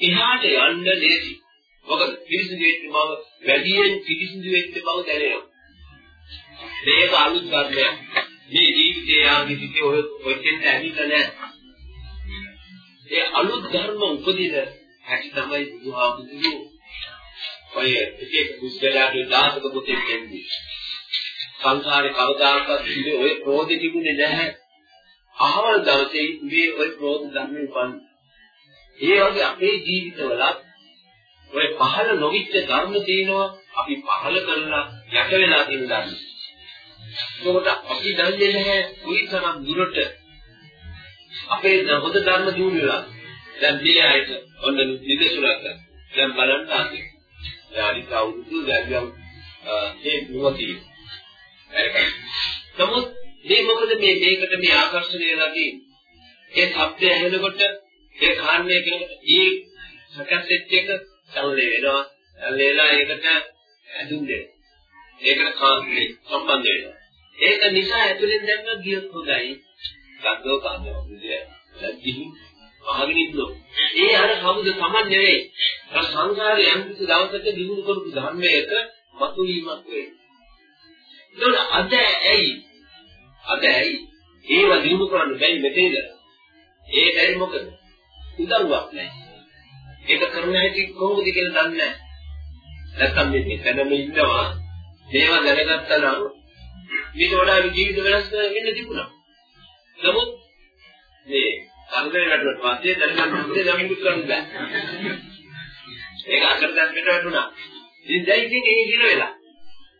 එහාට යන්න ලේසි. මොකද පිරිසිදු වෙච්ච බව වැඩියෙන් පිරිසිදු වෙච්ච බව දැනෙනවා. මේක අලුත් ධර්මයක්. මේ ජීවිතයේ ආගේ සිටේ ඔය ඔතෙන්ට ඇවිල්ලා නැහැ. ඒ අලුත් ධර්ම උපදින හැටි තමයි බුදුහාමුදුරුවෝ ඔය එක එක බුද්ධයාගේ දාසක පොතේ කියන්නේ. සංසාරේ කවදාකවත් ඉන්නේ ඔය ක්‍රෝධෙ තිබුණේ නැහැ. අහවල් දවසේ මේ ඔය ක්‍රෝධ ධර්ම උපන්. ඒ වගේ අපේ ජීවිතවලත් ඔය පහළ නොවිච්ච ධර්ම තියෙනවා අපි පහළ කරලා යට වෙලා තියෙන ධර්ම. ඒකට අපි දන්නේ නැහැ කොයි තරම් දුරට අපේ හොඳ ධර්ම දිනු වෙලා. දැන් මේ ආයත ඔන්න නිදසුරක් දැන් බලන්න ආදී. යානික අවුරුදු දැන් මේ නුවතියි. නමුත් මේ මොකද මේ මේකට මේ ආකර්ෂණය වෙලා තියෙන්නේ? ඒ ශබ්දය ඇහෙනකොට ඒ කාරණය කියනකොට ඒ සකස්සෙත් එක සම්ලේ වෙනවා. සම්ලේලා ඒකට ඇඳුන්නේ. ඒකට කාන්තේ සම්බන්ධ වෙනවා. ඒක නිසා ඇතුලෙන් දැම්ම ගියොත් හොඳයි. ගන්ධෝ කාන්දෝ විදිය. ලැජ්ජින් අහගෙන ඉන්නෝ. ඒ අර කවුද Taman නෙවෙයි. අර සංසාරේ යම් කිසි දවසක දිනු කරපු ධර්මයක මතුවීමක් වෙයි. ඒතකොට අද ඇයි අද ඇයි ඒව දිනු කරන්න බැරි මෙතේද ඒ බැරි මොකද උදව්වක් නැහැ ඒක කරන්න හැටි කොහොමද කියලා දන්නේ නැහැ නැත්තම් මේ මෙතනම ඉන්නවා මේවා දැනගත්තා නම් මේක වඩා ජීවිත වෙනස් වෙන්න තිබුණා නමුත් මේ සංගරේ වැටුණා. පස්සේ දැනගන්න මොකද නම් මුකුත් කරන්න බෑ. ඒක අකට දැන් මෙතන වැටුණා. ඉතින් දැන් ඉතින් ඒ හිර වෙලා.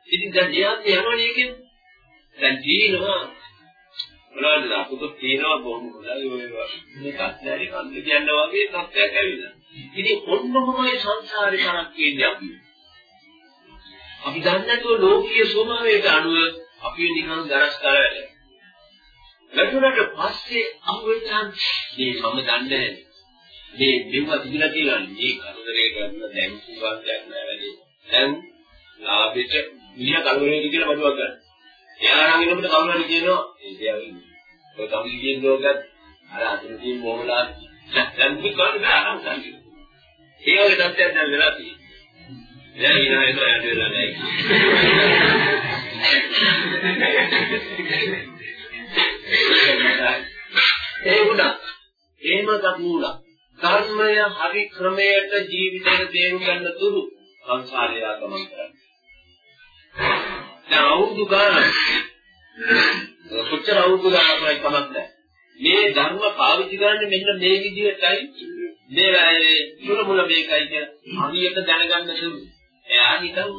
ඉතින් දැන් ගියාත් යනවනේ ඒකෙන්. දැන් ජීනවා මොනවද අපුතු තියෙනවා බොහොම හොඳයි ඔය මේකත් නැරි කන්ද කියන්න වගේ තත්ත්වයක් ඇවිල්ලා. ඉතින් ඔන්නෝමයි සංසාරේ තරක් කියන්නේ අපි. අපි දන්නේ නැතුව ලෝකීය ස්වභාවයට අනුව අපි නිකන් දරස් කරවල. වැටුණාට පස්සේ අහුවෙච්චාන් මේ මම දන්නේ මේ මෙව තිබිලා කියලා මේ කරදරේ කරන දැන් සුවන්දයක් නැහැ දැන් ලාභෙට මිනිහ කරදරේ කියලා බඩුවක් ගන්න. එයා නම් එනකොට කවුරු හරි කියනවා ඒ දෙයන් ඔය කවුරු කියන ලෝකයක් අර අතන තියෙන මොහොලා දැන් දුකන බෑනම් සංකේ. ඒ වගේ තත්ත්වයක් දැන් වෙලා තියෙනවා. දැන් ඊනා එන ඇද වෙලා නැහැ. ඒ වුණා. එහෙම ගතුණා. ධර්මය හරි ක්‍රමයට ජීවිතේ තේරුම් ගන්න තුරු සංසාරය ගමන් කරන්නේ. දැන් අවුරුදු ගානක් කොච්චර අවුරුදු ගානක් වයි කමක් නැහැ. මේ ධර්ම පාවිච්චි කරන්නේ මෙන්න මේ විදිහටයි මේ මුල මුල මේකයි කියන හරියට දැනගන්න සුළු. එයා නිකන්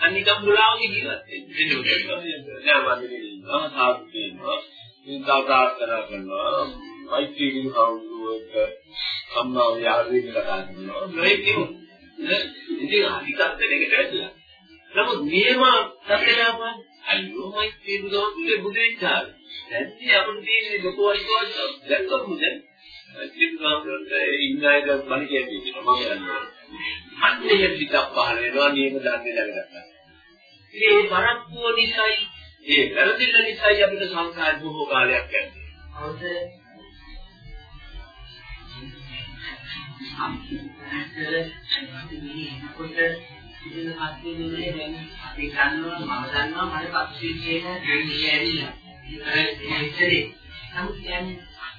අනිකම් බුලාවගේ ජීවත් වෙන්නේ. දැන් වන්දනේ ඉන්නවා සාදු වෙනවා. ඉන්දා ප්‍රාර්ථනා කරනවා. මෛත්‍රී කවුරුවක සම්මාව යාළුවෙක් කතා කරනවා. මේක ඉතින් අනිකත් දෙනකට ඇදලා නමුත් නියම සත්‍යලාභයන් අයියෝ මෛත්‍රී බුදුහාමුදුරේ බුදු විචාර. දැන් අපිට තියෙන්නේ ලොකු වරිකෝත් දැක්කොත් මුදෙන් මෛත්‍රී බුදුහාමුදුරේ ඉන්නයිද බණ කියන්නේ කියලා මම දන්නවා. අන්නේ පිටක් පහළ වෙනවා නියම ධර්මය දැනගත්තා. ඒ වරක්කුව නිසායි ඒ වැරදිල්ල නිසායි අපිට සංසාර බොහෝ කාලයක් යන්නේ. හවුද? අපිට ඉතින් හත්ති දුන්නේ දැන් අපි දන්නවා මම දන්නවා මට පස්සේ කියන දෙන්නේ ඇවිල්ලා. ඉතින් නමුත් දැන්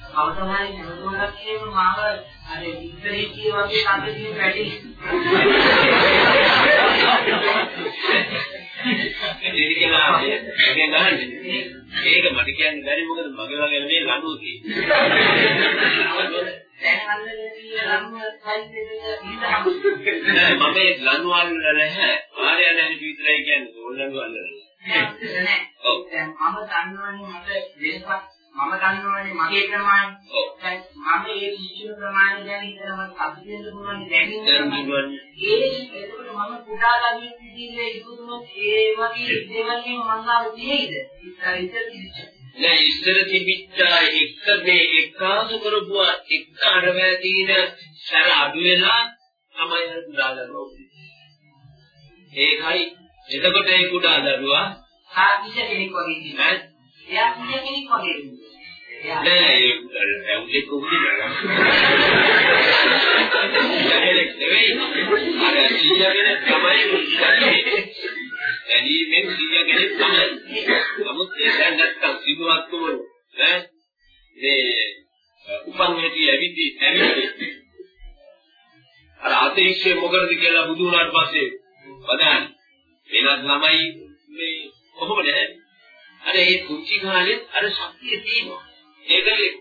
කවදාහරි මොනවාක් කියව මාව අර ඉස්සරේ කිය වගේ කන්දකින් වැඩි. ඒක කියලා ඒක ගහන්නේ. ඒක මට කියන්න බැරි මොකද මගේ වගේ නෙමෙයි ලනුව තියෙන්නේ. දැන් අල්ලගෙන තියෙන ලනුව සයිස් එක නෑ මම ඒ ලනුව අල්ලලා නැහැ. ආරය නැහැ විතරයි කියන්නේ ඕල්ලනුව අල්ලලා. නෑ. ඔව්. දැන් මම දන්නවනේ මට දෙකක් මම දන්නවනේ මගේ ප්‍රමාණය. දැන් මම ඒ කිසිම ප්‍රමාණය ගැන හිතලා මට අභිදෙන්න පුළුවන් දැනෙන්නේ. ඒ එතකොට මම කුඩා ළඟින් ඉඳින්නේ ඉක්ුතුනොත් ඒ වගේ දේවල් වලින් මම ආව තියෙයිද? ඉස්සර තිබිච්ච. නෑ ඉස්සර තිබිච්චා එක මේ එකාසු කරපුවා එක අරවැය තියෙන සැර අඩු වෙලා තමයි කුඩා දරුවා ඒකයි එතකොට ඒ කුඩා දරුවා සාකිෂ කෙනෙක් වගේ ඉන්නවා. එයා කුඩා කෙනෙක් වගේ ඉන්නවා. නෑ ඒ ඇවුලේ කුඩේ නෑ. ඒක නෙවෙයි. අර සීයාගෙන තමයි මුලින්ම ඇලීමෙන් සිය කෙනෙක් තමයි. නමුත් ඒ දැන් නැත්තම් සිදුවත් කොමද? ඈ මේ උපන් හැටි ඇවිදි ඇවිදි අර අතීක්ෂේ මොකද කියලා බුදු වුණාට පස්සේ බදාන වෙනත් ළමයි මේ කොහොමද අර ඒ කුංචි කාලේ අර ශක්තිය තියෙනවා. ඒකලේ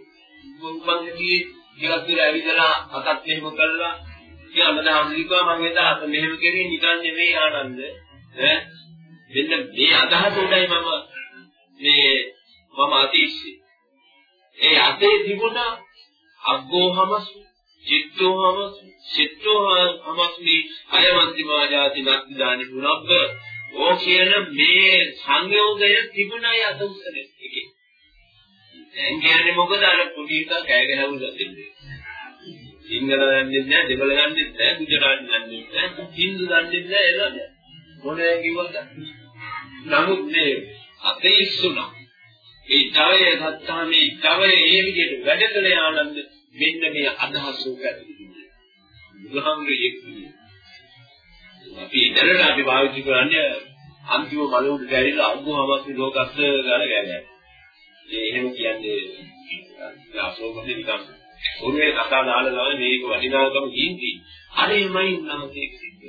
උපන් හැටි ටිකක් දුර ඇවිදලා අතත් මෙහෙම කරලා කියනම දහම්ලිකව මම එදා මෙහෙම කෙරේ නිකන් නෙවෙයි ආනන්ද. ඈ? මෙන්න මේ අදහස උඩයි මම මේ මම අතීස්සි. ඒ අතේ තිබුණ අග්ගෝහමස් චිත්තෝහමස් චිත්තෝහමස්මි අයවන්ති මාජාති නක්දානි ගුණබ්බ. ඕ කියන මේ සංයෝගය තිබුණයි අත උසනේ එකේ. දැන් කියන්නේ මොකද අර පොඩි එකා කෑ ගැහුවා දෙන්නේ. සිංහල දන්නේ නැහැ, දෙමළ දන්නේ නැහැ, ගුජරාටි දන්නේ නැහැ, හින්දු දන්නේ නැහැ එළද. මොනේ කිව්වද? නමුත් මේ අපේ ඉස්සුණා. ඒ ජවය ගත්තා මේ ජවය ඒ විදිහට වැඩ කළ ආනන්ද මෙන්න මේ අදහස උගතියි. බුදුහාමුදුරේ එක්කී. අපි දැනට අපි භාවිත කරන්නේ අන්තිම බලුන් දැරිලා අංගුවමක් ලෝකස්ස ගාලා ගෑනේ. ඒ එහෙම කියන්නේ ආසෝකදී නිකන් උරුවේ කතා දාලා තමයි මේක වටිනාකම කියන්නේ. අරේමයි නම්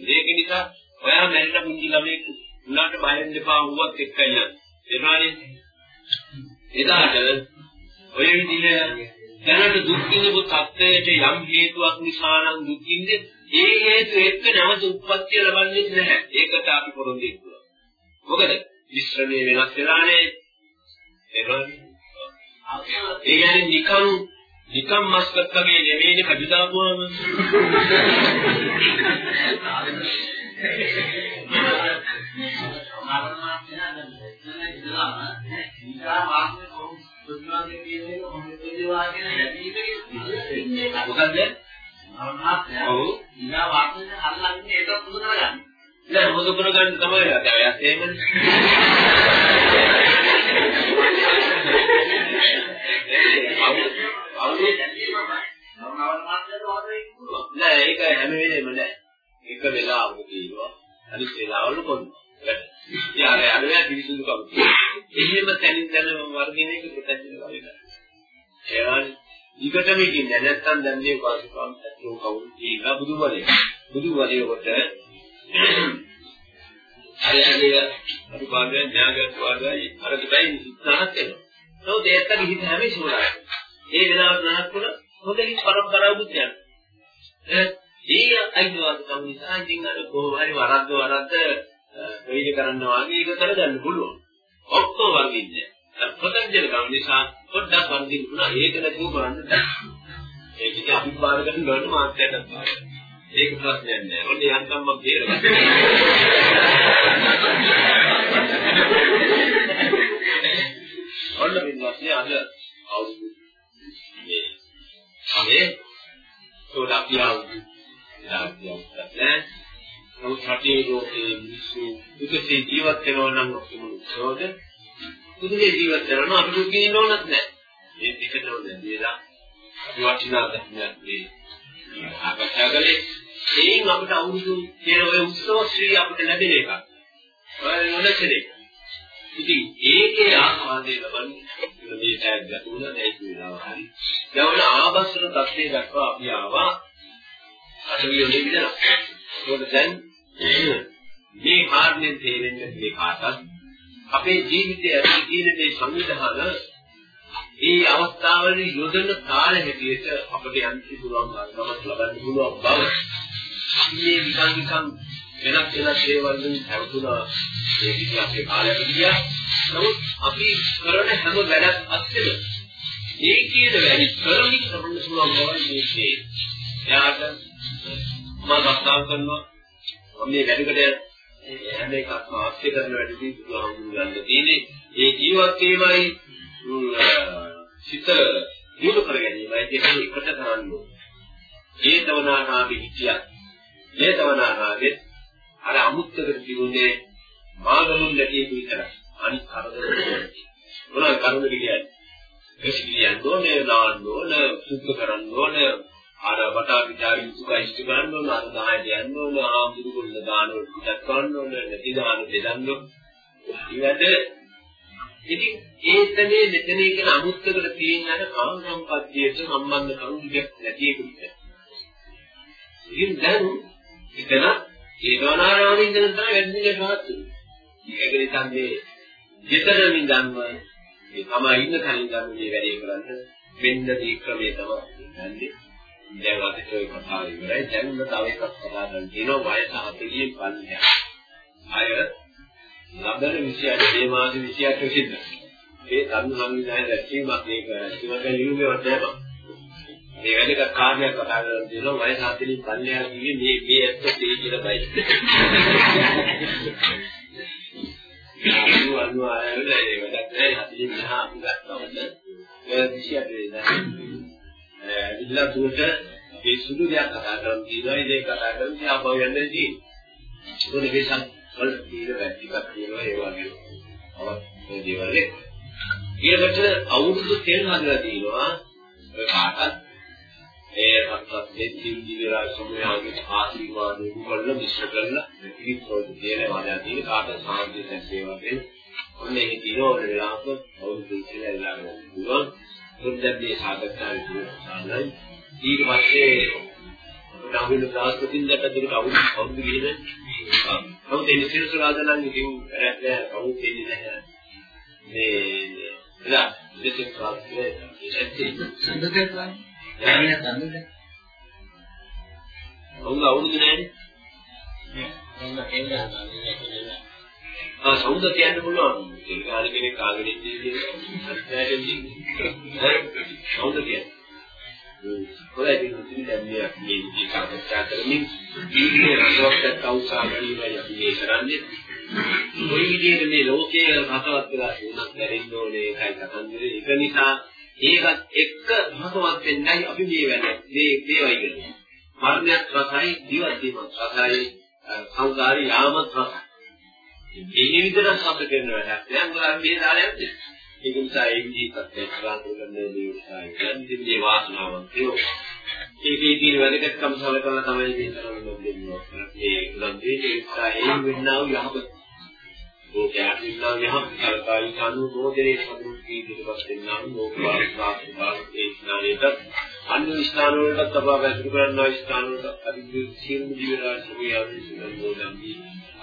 ඒක නිසා ඔයා මැරිලා පුංචි ළමෙක් උනාට බය වෙන්න එපා වුවත් එක්කයි එනවානේ එදාට ඔය විදිහේ දැනට දුක් විඳපු තත්ත්වයට යම් හේතුවක් නිසා නම් දුක් විඳින්නේ ඒ හේතු එක්ක නැවත උත්පත්ති ලබන්නේ නැහැ. ඒකට අපි පොරොන්දු වෙනවා. මොකද මිශ්‍රණය වෙනස් වෙලානේ. ඒකනේ. ඒ කියන්නේ නිකන් නිකම් මස් කත්තගේ නෙමෙයිනේ කඩදාපුවම. මොකද්ද? ඔව්. ඉනා වාක්‍යයෙන් අල්ලන්නේ ඒක පුදු කරගන්න. නෑ මොකද කරගන්න තමයි දැන් එයාත් එහෙමනේ. නෑ ඒක හැම වෙලේම නෑ. එක වෙලාවක කියනවා අනිත් වෙලාවල කොන්නවා. යාර යාර පිරිසුදු කම. එහෙම තනින් තන වර්ධින එක ප්‍රතිචාර කරනවා. ඒවනේ ඊකටම ඉන්නේ නැත්නම් දැන් මේ වාසිකම් ඇතුළු කවුරු කියලා බුදුවරේ. බුදුවරේ කොට හරියට අපි පාඩුවෙන් ඥාගත් වාදයි අර දෙයි ඉස්සහත් වෙනවා. නමුත් ඒත් හිත හැම ඉස්සුණා. ඒ වෙලාවට නහත්තුන හොඳින් පරම්පරාවුත් යනවා. ඒ අයිතිවාසිකම් නිසා ඉතින් අර කොහොම හරි වරද්ද වරද්ද වෙයිද කරනවා වගේ ඒක කරගන්න පුළුවන්. ඔක්කොම වර්ගින්නේ. ප්‍රත්‍යක්ෂ කම නිසා පොඩ්ඩක් වර්ධින් වුණා ඒක නැතුව කරන්න බෑ. ඒක ඉතින් අපි බාර ගන්න ඕන මාත්‍යයට බාර. ඒක ප්‍රශ්නයක් නෑ. ඔන්න යන්තම් මම තේරෙනවා. ඔන්න මේ ප්‍රශ්නේ අද අවුරුදු මේ මේ සෝඩාපියාව දාපියාව නෑ. නමුත් රටේ ලෝකයේ මිනිස්සු දුකේ ජීවත් වෙනවා නම් මොකද? දුකේ ජීවත් වෙනවා අපිට දුකේ ඉන්න ඕනත් නෑ. මේ දෙකම දෙලා අපි වටිනා ධර්මයක් මේ ආකර්ෂා කළේ ඒන් අපිට අවුරුදු කියන ඔය උත්සව ශ්‍රී අපිට ලැබෙන එකක්. ඔය නොදැකේ. ඉතින් ඒකේ ආස්වාදයේ ලබන්නේ මේ ටැග් ගතුණා දැයි කියනවා හරි. දැන් ආබස්සන தත්ත්වයේ දක්වා අපි ආවා අටවියෝනේ විදලා. ඒකට දැන් මේ කාරණේ තේරෙන්නේ මේ කාටත් අපේ ජීවිතයේ ඇති තියෙන මේ සංවිධාන ඒ අවස්ථාවලදී යොදන කාල හැටියට අපිට යන්න පුළුවන් ගමක් ලබන්න පුළුවන් බව මේ නිකන් නිකන් වෙනස් වෙනස් දේවල් වලින් හැවතුනා. ඒ විදිහ අපේ කාලයට ගියා නමුත් අපි කරන හැම වැඩක් අත්දෙම ඒ කියන වැඩි කරමින් කරන්න පුළුවන් බව මේකේ එයාට මම කතා කරනවා. මේ වැඩකට හැම එකක්ම අවශ්‍ය කරන වැඩදී බුදුහාමුදුරුවෝ ගන්න තියෙන්නේ. ඒ ජීවත් වීමයි සිත දියුණු කර ගැනීමයි කියන්නේ එකට කරන්න. ඕනේ. ජේතවනාරාමේ හිටියා. ජේතවනාරාමේ අර අමුත්තකට තිබුණේ මාගලුන් දැකිය විතරයි. අනිත් කරදර මොනවද කරදර කියන්නේ? එසිලියන් ඕනේ, නාන්න ඕනේ, සුද්ධ කරන්න ඕනේ, අර වටා විචාරි සුඛයිෂ්ඨ ගන්න ඕන අර 10ට යන්න ඕන ආම්දුරු කොල්ල දාන පිටක් ගන්න ඕන නැති දාන බෙදන්න ඕන ඊට ඉතින් ඒතනේ මෙතනේ කියන අමුත්තකට තියෙන අර කාම සම්පත්තියට සම්බන්ධ කරුණුයක් නැති එක විතරයි. ඉතින් දැන් එතන ඒකනාරාමයේ ඉඳන් තමයි වැඩිනේ රහත් වෙන්නේ. ඒක නිසා මේ විතරමින් ගන්න මේ තමයි ඉන්න තැනින් ගන්න මේ වැඩේ කරන්න මෙන්න මේ ක්‍රමයේ තමයි ගන්නේ. දැන් අද ඒ කතාව ඉවරයි. දැන් උඹ තව එකක් කතා කරන්න තියෙනවා වයස 40 පල්ලෙහා. අය ලබන 28 මේ මාස 28 සිද්ධ. ඒ තරුණ සංවිධානය දැක්වීමක් මේක ඉවක ලියුමේවත් නැහැ. මේ වැඩක කාර්යයක් කතා කරලා තියෙනවා වයස 40 පල්ලෙහා කිව්වේ මේ මේ ඇත්ත තේ කියලා බයි. අනු අනු ආයෙත් ඒ වැඩක් නැහැ 40 මහා අපි ගත්තවද 28 වෙනිදා. ඉල්ලා දුරට මේ සුදු දෙයක් කතා කරන් තියෙනවා ඉතින් කතා කරන් තියා බව යන්නේ තියෙන්නේ. ඒක නිකන් වල තියෙන වැටිකක් තියෙනවා ඒ වගේ. අවශ්‍ය දේවල් එක්ක. ඊළඟට අවුරුදු තෙල් හදලා තියෙනවා ඔය කාටත් ඒ රත්වත් දෙති දිවිලා සමුයාගේ ආශිර්වාද දුකල්ල මිශ්‍ර කරලා පිළිපොත් කියන වදා තියෙන කාට සාන්ති සැසේවා කියන ඔන්න ඒක දිනවල වෙලාවක අවුරුදු ඉතිරි වෙලා ගන්න පුළුවන්. බුද්ධත්වයේ සාකච්ඡාවේ තියෙනවා. ඊට පස්සේ අපිට ප්‍රාස්පතින් දැක්කද අවුරුදු අවුරුදු ගිහින් නමුත් ඒ සිරසුරාද නම් ඉතින් නෑ අවුරුදු දෙන්නේ නැහැ. මේ එලා සුන්දරයෙන් ප්‍රාර්ථනා ඉච්ඡති සුන්දරයෙන් යන්නේ නැත්නම් අවුල අවුරුදු නෑනේ ආ සෞන්ද කියන්න පුළුවන්. ඒ කාලේ කෙනෙක් කාගෙන ඉන්නේ කියලා සෞන්ද කියන්නේ. කොහේ ඉතින් දැන් මේ අපි මේ සාකච්ඡා කරමින් ජීවිතේ රසවත් අවසානයේදී අපි මේ කරන්නේ. කොයි විදිහට මේ ලෝකයේ රසවත් වෙලා වුණත් දැනෙන්න ඕනේ ඒකයි කතන්දරේ. ඒක නිසා ඒකත් එක්ක රසවත් වෙන්නයි අපි මේ වැඩේ මේ මේවයි කියන්නේ මරණයත් රසයි ජීවිතේමත් රසයි සංසාරේ යාමත් රසයි. මේ විදිහට සම්ප කරන වැඩක් දැන් ගොඩක් මේ දාලා යන්නේ ඒක නිසා ඒ ජීවිතේ ප්‍රාන්ත කරන දේ නිසා මේ වාසනාවක් තියෙනවා. ඒකේ තියෙන වැදගත්කම සලකලා තමයි මේ තරම දෙන්නේ. ඒ ලබ්ධයේ නිසා ඒ වෙන්නා වූ යහපත්. ලෝකයක් ඉන්නා යහපත් සලකායි කනු නෝදරේ සමුද්‍රී පිටපත් වෙනා ලෝකවාස සාස්ත්‍රාවේ ස්නානයේට අන්‍ය ස්ථාන වලට තබා වැසුරු කරනවා ස්ථාන වලට අධික සියලු ජීවරාශිය ආවිසුනෝදම්බි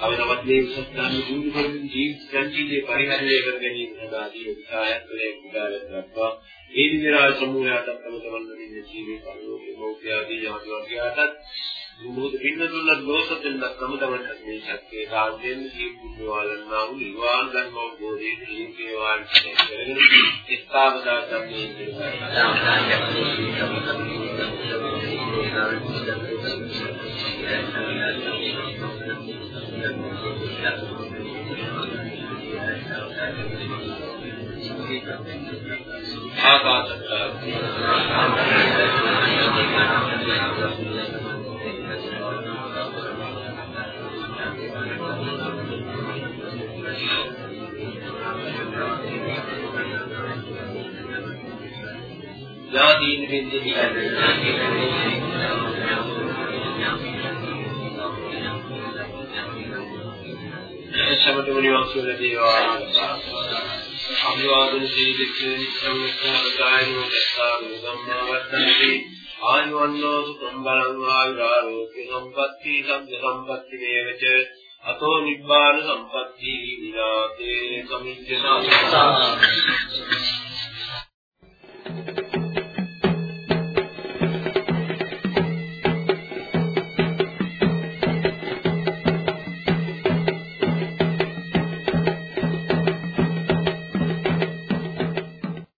අවනවත් මේ සත්‍යන දුරු කරමින් ජීවිත සංජීවයේ පරිහරණය කර ගැනීම සඳහාදී උත්සාහයත්වයේ කුඩාලක් දක්වා ඒ විදිහට සමූහයට තම තමන් ඉන්නේ ජීවේ පරිලෝකේ මොක්ඛයාදී යහතුන්ගයාටත් මොහොත පින්නතුල්ල දෝෂයෙන් තම තමන්ට මේ ශක්තිය කාන්දෙන් ජීවිත වලන්නා වූ නිවාන් ගන්නෝ බෝධියේ ජීවිතේ වාන් කරගෙන ස්ථාපදා සම්මේ ඥාතීන් වෙන්නේ සමත මුනිවංශ වල දේවා අභිවාදන සීලෙත් සම්මුඛාදායනෝ දස්සානෝ ධම්මා වර්තන්ති ආයුවන්නෝ සුඛං බලං ආයුරාෝග්‍ය සම්පatti සම්ප සම්පatti වේවච අතෝ නිබ්බාන සම්පatti විනාතේ සමිච්ඡනා